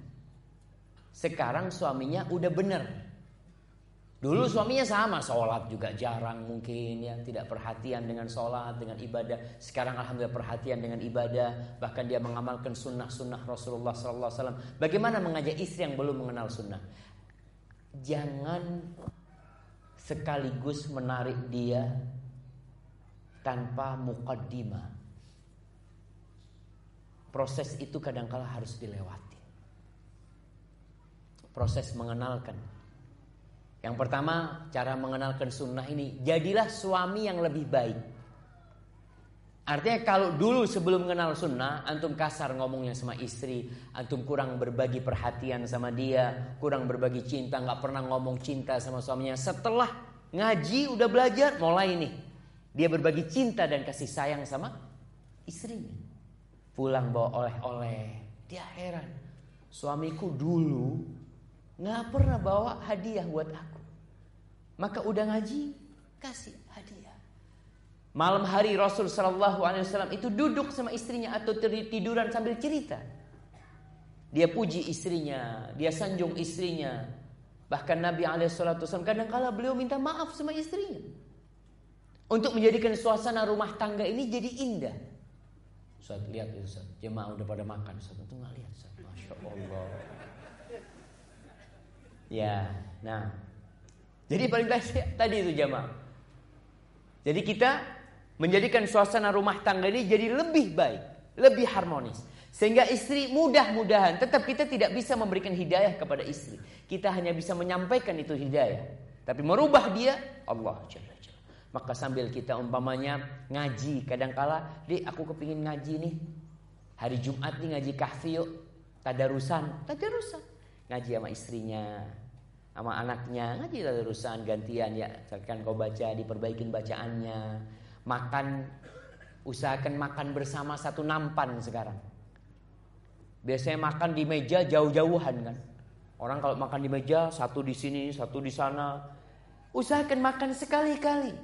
Sekarang suaminya udah benar. Dulu suaminya sama, sholat juga jarang mungkin ya, tidak perhatian dengan sholat, dengan ibadah. Sekarang alhamdulillah perhatian dengan ibadah, bahkan dia mengamalkan sunnah-sunnah Rasulullah SAW. Bagaimana mengajak istri yang belum mengenal sunnah? Jangan sekaligus menarik dia tanpa mukaddimah. Proses itu kadangkala harus dilewati proses mengenalkan. Yang pertama, cara mengenalkan sunnah ini, jadilah suami yang lebih baik. Artinya kalau dulu sebelum mengenal sunnah, antum kasar ngomongnya sama istri, antum kurang berbagi perhatian sama dia, kurang berbagi cinta, nggak pernah ngomong cinta sama suaminya. Setelah ngaji, udah belajar, mulai nih. Dia berbagi cinta dan kasih sayang sama istrinya. Pulang bawa oleh-oleh, dia heran. Suamiku dulu nggak pernah bawa hadiah buat aku. Maka udah ngaji, kasih hadiah. Malam hari Rasul Shallallahu Alaihi Wasallam itu duduk sama istrinya atau tiduran sambil cerita. Dia puji istrinya, dia sanjung istrinya. Bahkan Nabi Alaihissalam kadang kala beliau minta maaf sama istrinya. Untuk menjadikan suasana rumah tangga ini jadi indah. Ustaz lihat ya Ustaz, jemaah udah pada makan Ustaz. Itu nggak lihat Ustaz. Masya Allah. Ya, nah. Jadi paling tadi itu jemaah. Jadi kita menjadikan suasana rumah tangga ini jadi lebih baik, lebih harmonis. Sehingga istri mudah-mudahan tetap kita tidak bisa memberikan hidayah kepada istri. Kita hanya bisa menyampaikan itu hidayah. Tapi merubah dia Allah Jalla Jalla. Maka sambil kita umpamanya ngaji kadangkala, "Dik, aku kepingin ngaji nih. Hari Jumat nih ngaji kahfi yuk." Tadarusan, tadarusan. Ngaji sama istrinya, sama anaknya, ngaji tadarusan gantian ya. Misalkan kau baca, diperbaikin bacaannya makan usahakan makan bersama satu nampan sekarang. Biasanya makan di meja jauh-jauhan kan. Orang kalau makan di meja satu di sini, satu di sana. Usahakan makan sekali-kali.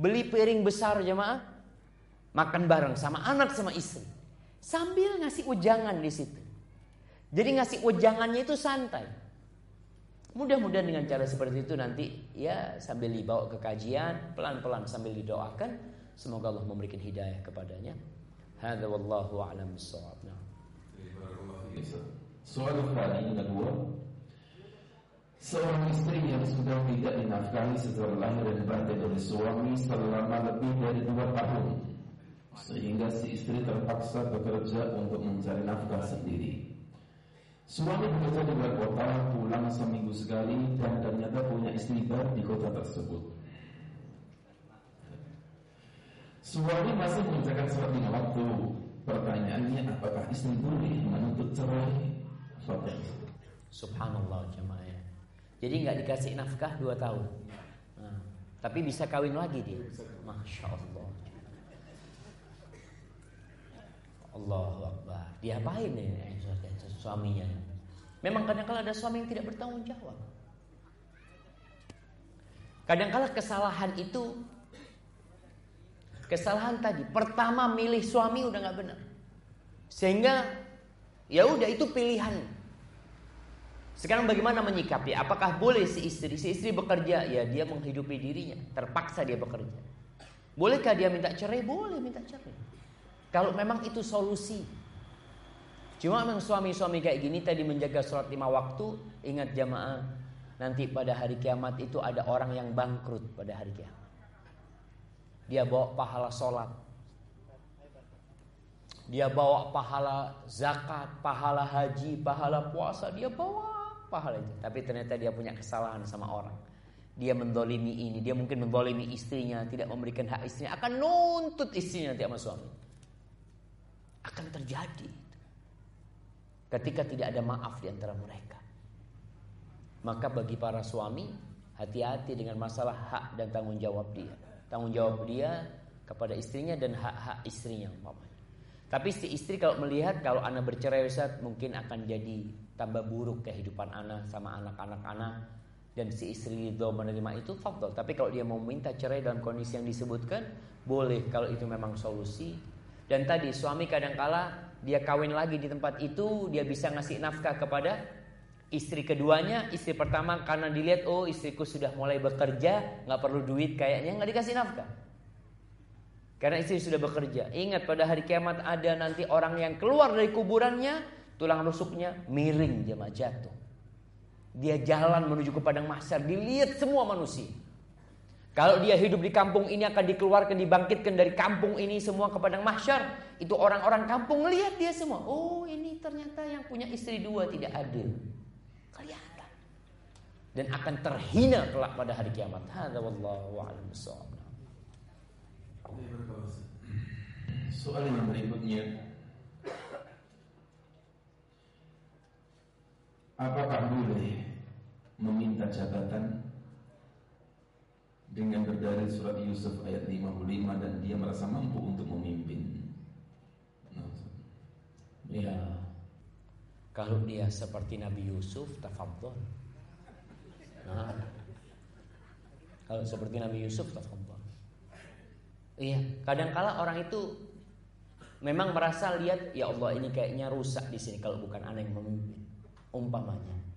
Beli piring besar jemaah. Makan bareng sama anak sama istri. Sambil ngasih ujangan di situ. Jadi ngasih ujangannya itu santai. Mudah-mudahan dengan cara seperti itu nanti ya sambil dibawa ke kajian, pelan-pelan sambil didoakan, semoga Allah memberikan hidayah kepadanya. Hadza wallahu a'lam bissawab. Soal tadi kedua, seorang istri yang sudah tidak dinafkahi setelah lahir dan batin oleh suami selama lebih dari dua tahun, sehingga si istri terpaksa bekerja untuk mencari nafkah sendiri. Suami bekerja di luar kota, pulang seminggu sekali dan ternyata punya istri baru di kota tersebut. Suami masih mengerjakan sholat lima waktu. Pertanyaannya, apakah istri boleh menuntut cerai? Subhanallah jemaah. Ya. Jadi nggak dikasih nafkah dua tahun. Nah, tapi bisa kawin lagi dia. Masya Allah. Allahu Akbar. Diapain nih suaminya? Memang kadang-kala ada suami yang tidak bertanggung jawab. Kadang-kala kesalahan itu kesalahan tadi pertama milih suami udah nggak benar. Sehingga ya udah itu pilihan. Sekarang bagaimana menyikapi? Apakah boleh si istri si istri bekerja? Ya dia menghidupi dirinya, terpaksa dia bekerja. Bolehkah dia minta cerai? Boleh minta cerai. Kalau memang itu solusi. Cuma memang suami-suami kayak gini tadi menjaga sholat lima waktu, ingat jamaah, nanti pada hari kiamat itu ada orang yang bangkrut pada hari kiamat. Dia bawa pahala sholat, dia bawa pahala zakat, pahala haji, pahala puasa, dia bawa pahala. Tapi ternyata dia punya kesalahan sama orang. Dia mendolimi ini, dia mungkin mendolimi istrinya, tidak memberikan hak istrinya, akan nuntut istrinya nanti sama suami. Akan terjadi ketika tidak ada maaf di antara mereka. Maka bagi para suami, hati-hati dengan masalah hak dan tanggung jawab dia. Tanggung jawab dia kepada istrinya dan hak-hak istrinya umpamanya. Tapi si istri kalau melihat kalau anak bercerai Ustaz mungkin akan jadi tambah buruk kehidupan anak sama anak-anak anak dan si istri itu menerima itu faktor. Tapi kalau dia mau minta cerai dalam kondisi yang disebutkan boleh kalau itu memang solusi. Dan tadi suami kadangkala dia kawin lagi di tempat itu, dia bisa ngasih nafkah kepada istri keduanya. Istri pertama karena dilihat oh istriku sudah mulai bekerja, nggak perlu duit kayaknya nggak dikasih nafkah. Karena istri sudah bekerja. Ingat pada hari kiamat ada nanti orang yang keluar dari kuburannya, tulang rusuknya miring jemaah jatuh. Dia jalan menuju ke padang mahsyar, dilihat semua manusia. Kalau dia hidup di kampung ini akan dikeluarkan, dibangkitkan dari kampung ini semua ke padang mahsyar. Itu orang-orang kampung melihat dia semua. Oh ini ternyata yang punya istri dua tidak adil. Kelihatan. Dan akan terhina kelak pada hari kiamat. Hadza wallahu a'lam Soal yang berikutnya Apakah boleh meminta jabatan dengan berdalil surat Yusuf ayat 55 dan dia merasa mampu untuk memimpin. Ya. Kalau dia seperti Nabi Yusuf, tafadhol. Nah. Kalau seperti Nabi Yusuf, tafadhol. Iya, kadangkala orang itu memang merasa lihat ya Allah ini kayaknya rusak di sini kalau bukan anak yang memimpin. Umpamanya.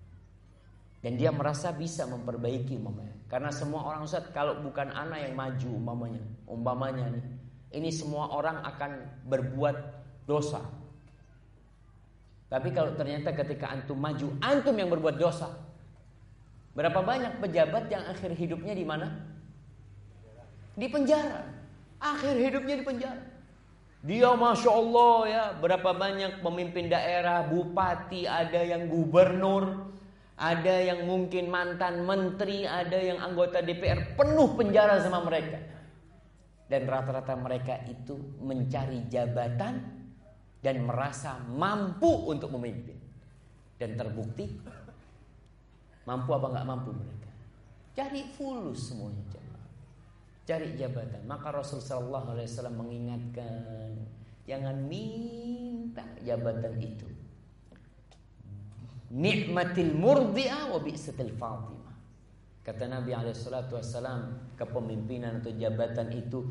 Dan dia merasa bisa memperbaiki umpamanya. Karena semua orang Ustaz kalau bukan anak yang maju umpamanya, umpamanya nih, ini semua orang akan berbuat dosa. Tapi kalau ternyata ketika antum maju, antum yang berbuat dosa, Berapa banyak pejabat yang akhir hidupnya di mana? Di penjara. Akhir hidupnya di penjara. Dia masya Allah ya, berapa banyak pemimpin daerah, bupati, ada yang gubernur, ada yang mungkin mantan menteri, ada yang anggota DPR, penuh penjara sama mereka. Dan rata-rata mereka itu mencari jabatan dan merasa mampu untuk memimpin. Dan terbukti Mampu apa nggak mampu mereka? Cari fulus semuanya jemaah. Cari jabatan. Maka Rasul Shallallahu Alaihi Wasallam mengingatkan, jangan minta jabatan itu. Nikmatil murdi'a wa bi'satil fatimah. Kata Nabi Wassalam, kepemimpinan atau jabatan itu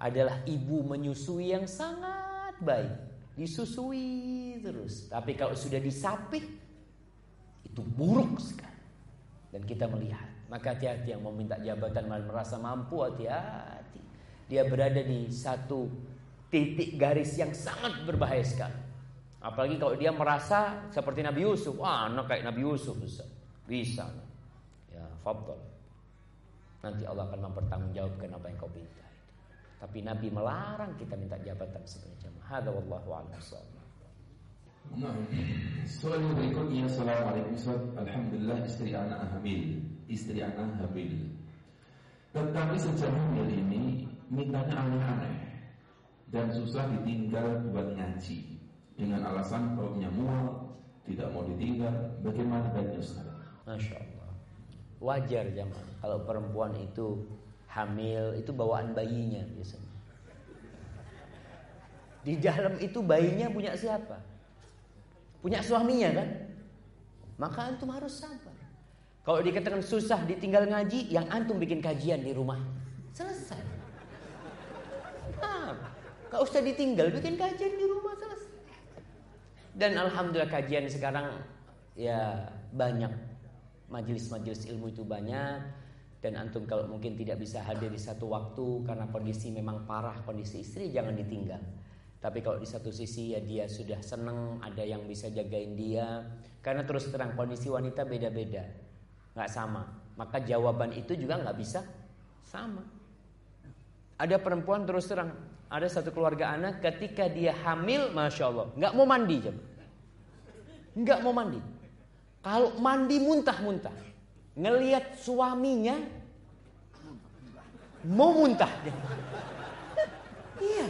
adalah ibu menyusui yang sangat baik. Disusui terus. Tapi kalau sudah disapih, itu buruk sekali. Dan kita melihat Maka hati-hati yang meminta jabatan merasa mampu hati-hati Dia berada di satu titik garis yang sangat berbahaya sekali Apalagi kalau dia merasa seperti Nabi Yusuf. Wah anak kayak Nabi Yusuf Bisa, bisa. Ya fabdol Nanti Allah akan mempertanggungjawabkan apa yang kau minta Tapi Nabi melarang kita minta jabatan sebenarnya. Hada wallahu a'lam Nah, soal berikutnya Assalamualaikum Alhamdulillah istri anak hamil. Istri anak hamil. Tetapi sejak hamil ini Mintanya aneh-aneh. Dan susah ditinggal buat ngaji Dengan alasan perutnya mual Tidak mau ditinggal Bagaimana baiknya Ustaz? Masya Allah Wajar zaman Kalau perempuan itu hamil Itu bawaan bayinya biasanya Di dalam itu bayinya punya siapa? Punya suaminya kan? Maka antum harus sabar. Kalau dikatakan susah ditinggal ngaji, yang antum bikin kajian di rumah. Selesai. Nah, gak usah ditinggal, bikin kajian di rumah selesai. Dan alhamdulillah kajian sekarang ya banyak majelis-majelis ilmu itu banyak dan antum kalau mungkin tidak bisa hadir di satu waktu karena kondisi memang parah kondisi istri jangan ditinggal. Tapi kalau di satu sisi ya dia sudah seneng, ada yang bisa jagain dia. Karena terus terang kondisi wanita beda-beda, nggak sama. Maka jawaban itu juga nggak bisa sama. Ada perempuan terus terang, ada satu keluarga anak ketika dia hamil, masya Allah, nggak mau mandi coba, nggak mau mandi. Kalau mandi muntah-muntah, ngelihat suaminya mau muntah. Iya,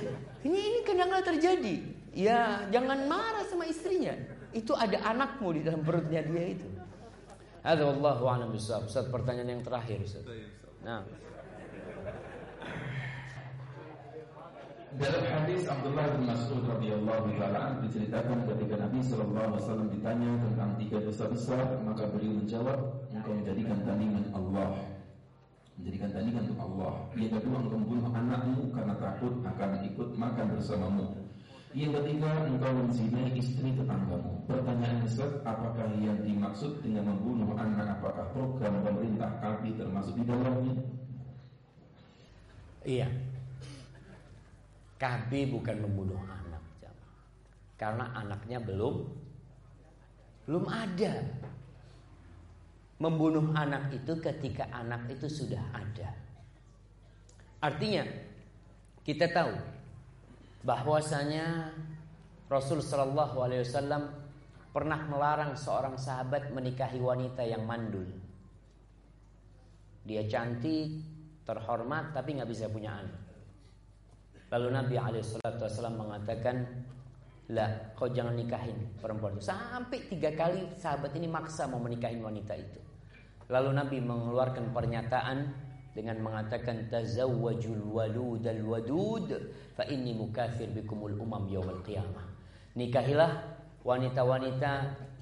ini ini kadang-kadang terjadi. Ya, jangan marah sama istrinya. Itu ada anakmu di dalam perutnya dia itu. Ada wallahu a'lam bishawab. Ustaz, pertanyaan yang terakhir, Ustaz. Nah. Dalam hadis Abdullah bin Mas'ud radhiyallahu taala diceritakan ketika Nabi sallallahu alaihi wasallam ditanya tentang tiga dosa besar, maka beliau menjawab, "Engkau menjadikan tandingan Allah menjadikan tandingan untuk Allah. Yang kedua engkau membunuh anakmu karena takut akan ikut makan bersamamu. Yang ketiga engkau menzinai istri tetanggamu. Pertanyaan Ustaz, apakah yang dimaksud dengan membunuh anak apakah program pemerintah kami termasuk di dalamnya? Iya. KB bukan membunuh anak, karena anaknya belum belum ada. Membunuh anak itu ketika anak itu sudah ada. Artinya kita tahu bahwasanya Rasul Shallallahu Alaihi Wasallam pernah melarang seorang sahabat menikahi wanita yang mandul. Dia cantik, terhormat, tapi nggak bisa punya anak. Lalu Nabi Alaihissalam mengatakan, lah kau jangan nikahin perempuan itu. Sampai tiga kali sahabat ini maksa mau menikahin wanita itu. Lalu Nabi mengeluarkan pernyataan dengan mengatakan tazawwajul walud al wadud fa inni mukafir bikumul umam yaumil qiyamah. Nikahilah wanita-wanita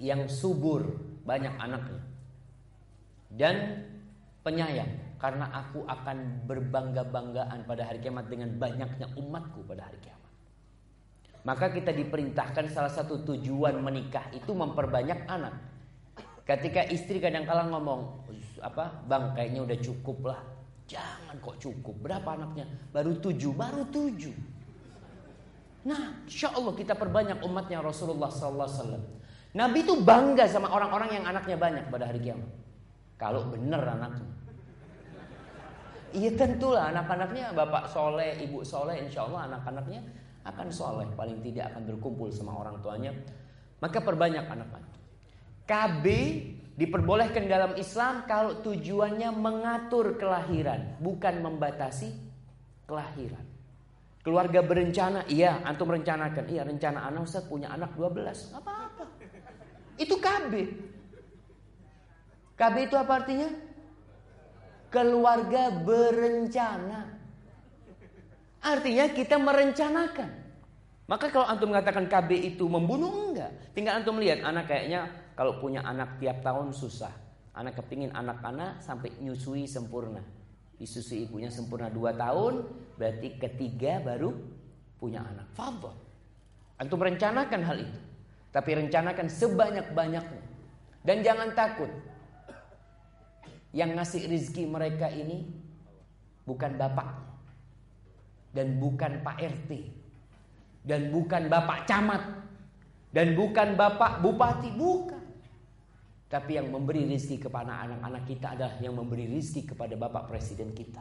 yang subur, banyak anaknya. Dan penyayang. Karena aku akan berbangga-banggaan pada hari kiamat dengan banyaknya umatku pada hari kiamat. Maka kita diperintahkan salah satu tujuan menikah itu memperbanyak anak. Ketika istri kadang-kala ngomong, apa, bang kayaknya udah cukup lah. Jangan kok cukup. Berapa anaknya? Baru tujuh, baru tujuh. Nah, insya Allah kita perbanyak umatnya Rasulullah SAW. Nabi itu bangga sama orang-orang yang anaknya banyak pada hari kiamat. Kalau benar anaknya. Iya tentulah anak-anaknya bapak soleh, ibu soleh, insya Allah anak-anaknya akan soleh. Paling tidak akan berkumpul sama orang tuanya. Maka perbanyak anak-anak. KB diperbolehkan dalam Islam kalau tujuannya mengatur kelahiran, bukan membatasi kelahiran. Keluarga berencana, iya, antum rencanakan. Iya, rencana anak Ustaz punya anak 12. Apa-apa. Itu KB. KB itu apa artinya? Keluarga berencana. Artinya kita merencanakan. Maka kalau antum mengatakan KB itu membunuh enggak. Tinggal antum lihat anak kayaknya kalau punya anak tiap tahun susah. Anak kepingin anak-anak sampai nyusui sempurna. Disusui ibunya sempurna 2 tahun, berarti ketiga baru punya anak. Fadol. Antum rencanakan hal itu. Tapi rencanakan sebanyak-banyaknya. Dan jangan takut. Yang ngasih rizki mereka ini bukan bapak. Dan bukan Pak RT. Dan bukan bapak camat. Dan bukan bapak bupati. Bukan. Tapi yang memberi rizki kepada anak-anak kita adalah yang memberi rizki kepada Bapak Presiden kita.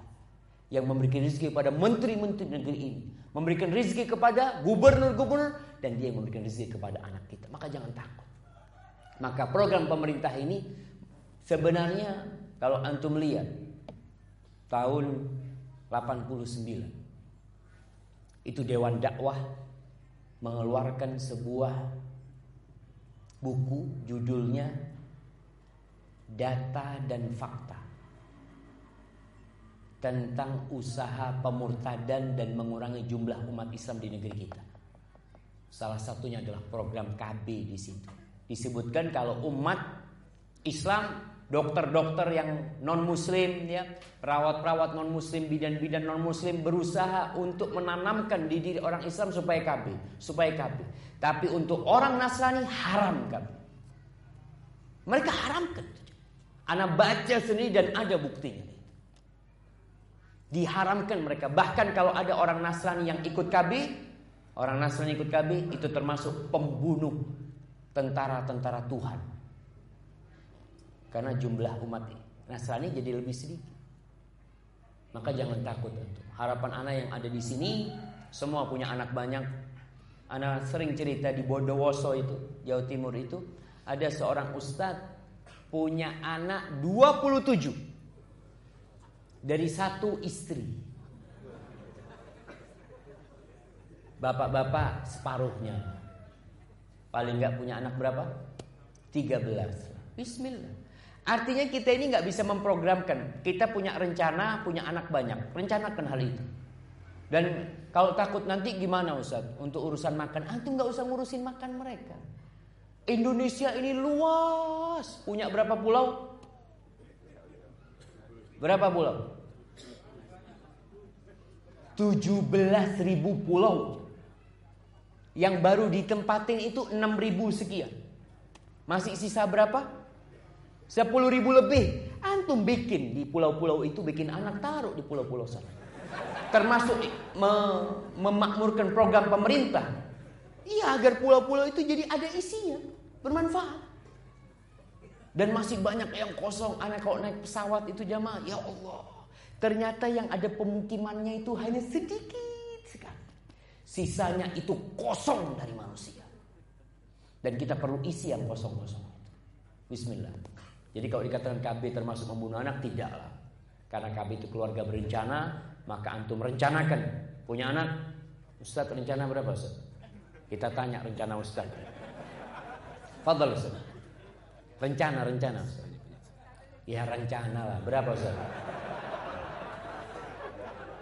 Yang memberikan rizki kepada menteri-menteri negeri ini. Memberikan rizki kepada gubernur-gubernur. Dan dia yang memberikan rizki kepada anak kita. Maka jangan takut. Maka program pemerintah ini sebenarnya kalau antum lihat tahun 89 itu Dewan Dakwah mengeluarkan sebuah buku judulnya data dan fakta tentang usaha pemurtadan dan mengurangi jumlah umat Islam di negeri kita. Salah satunya adalah program KB di situ. Disebutkan kalau umat Islam, dokter-dokter yang non muslim ya, perawat-perawat non muslim, bidan-bidan non muslim berusaha untuk menanamkan di diri orang Islam supaya KB, supaya KB. Tapi untuk orang Nasrani haram KB. Mereka haramkan. Anak baca sendiri dan ada buktinya. Diharamkan mereka. Bahkan kalau ada orang Nasrani yang ikut KB, orang Nasrani ikut KB itu termasuk pembunuh tentara-tentara Tuhan. Karena jumlah umat Nasrani jadi lebih sedikit. Maka jangan takut Harapan anak yang ada di sini semua punya anak banyak. Anak sering cerita di Bondowoso itu, Jawa Timur itu, ada seorang ustadz punya anak 27 dari satu istri. Bapak-bapak separuhnya. Paling nggak punya anak berapa? 13. Bismillah. Artinya kita ini nggak bisa memprogramkan. Kita punya rencana, punya anak banyak. Rencanakan hal itu. Dan kalau takut nanti gimana Ustaz? Untuk urusan makan, antum nggak usah ngurusin makan mereka. Indonesia ini luas. Punya berapa pulau? Berapa pulau? 17 ribu pulau. Yang baru ditempatin itu 6 ribu sekian. Masih sisa berapa? 10 ribu lebih. Antum bikin di pulau-pulau itu bikin anak taruh di pulau-pulau sana. Termasuk memakmurkan program pemerintah. Iya agar pulau-pulau itu jadi ada isinya bermanfaat. Dan masih banyak yang kosong. Anak kalau naik pesawat itu jamaah, ya Allah. Ternyata yang ada pemukimannya itu hanya sedikit sekali. Sisanya itu kosong dari manusia. Dan kita perlu isi yang kosong-kosong. Bismillah. Jadi kalau dikatakan KB termasuk membunuh anak, tidaklah. Karena KB itu keluarga berencana, maka antum rencanakan. Punya anak, Ustaz rencana berapa Ustaz? Kita tanya rencana Ustaz. Fadal Ustaz. Rencana, rencana. Ya rencana lah. Berapa Ustaz?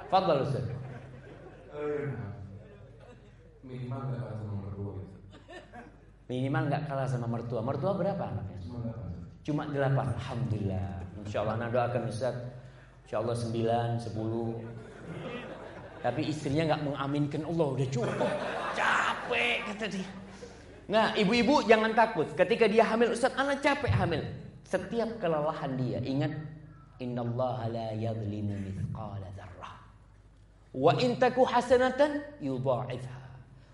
Fadal Ustaz. Minimal gak kalah sama mertua gitu. Minimal nggak kalah sama mertua. Mertua berapa anaknya? Cuma delapan. Cuma delapan. Alhamdulillah. Insya Allah. Nah doakan Ustaz. Insya Allah 9, 10 Tapi istrinya nggak mengaminkan Allah Udah cukup Capek kata dia Nah ibu-ibu jangan takut Ketika dia hamil Ustaz anak capek hamil Setiap kelelahan dia Ingat Innallaha la yadlimu mithqala dzarrah Wa in taku hasanatan yudha'ifha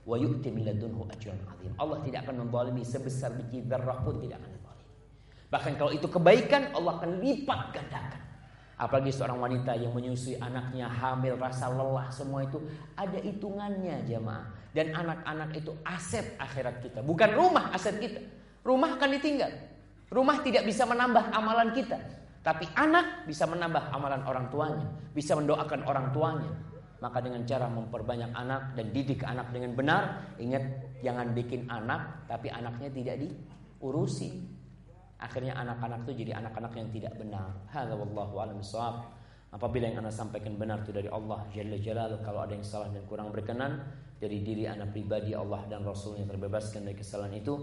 wa yu'ti min ladunhu ajran azim. Allah tidak akan menzalimi sebesar biji zarrah pun tidak akan. Bahkan kalau itu kebaikan Allah akan lipat gandakan. Apalagi seorang wanita yang menyusui anaknya hamil rasa lelah semua itu ada hitungannya jemaah. Dan anak-anak itu aset akhirat kita, bukan rumah aset kita. Rumah akan ditinggal. Rumah tidak bisa menambah amalan kita. Tapi anak bisa menambah amalan orang tuanya, bisa mendoakan orang tuanya, maka dengan cara memperbanyak anak dan didik anak dengan benar, ingat jangan bikin anak tapi anaknya tidak diurusi. Akhirnya anak-anak itu jadi anak-anak yang tidak benar. Hadza wallahu a'lam Apabila yang anda sampaikan benar itu dari Allah Jalla Jalaluh Kalau ada yang salah dan kurang berkenan Dari diri anak pribadi Allah dan Rasul yang terbebaskan dari kesalahan itu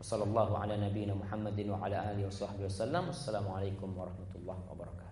Wassalamualaikum warahmatullahi wabarakatuh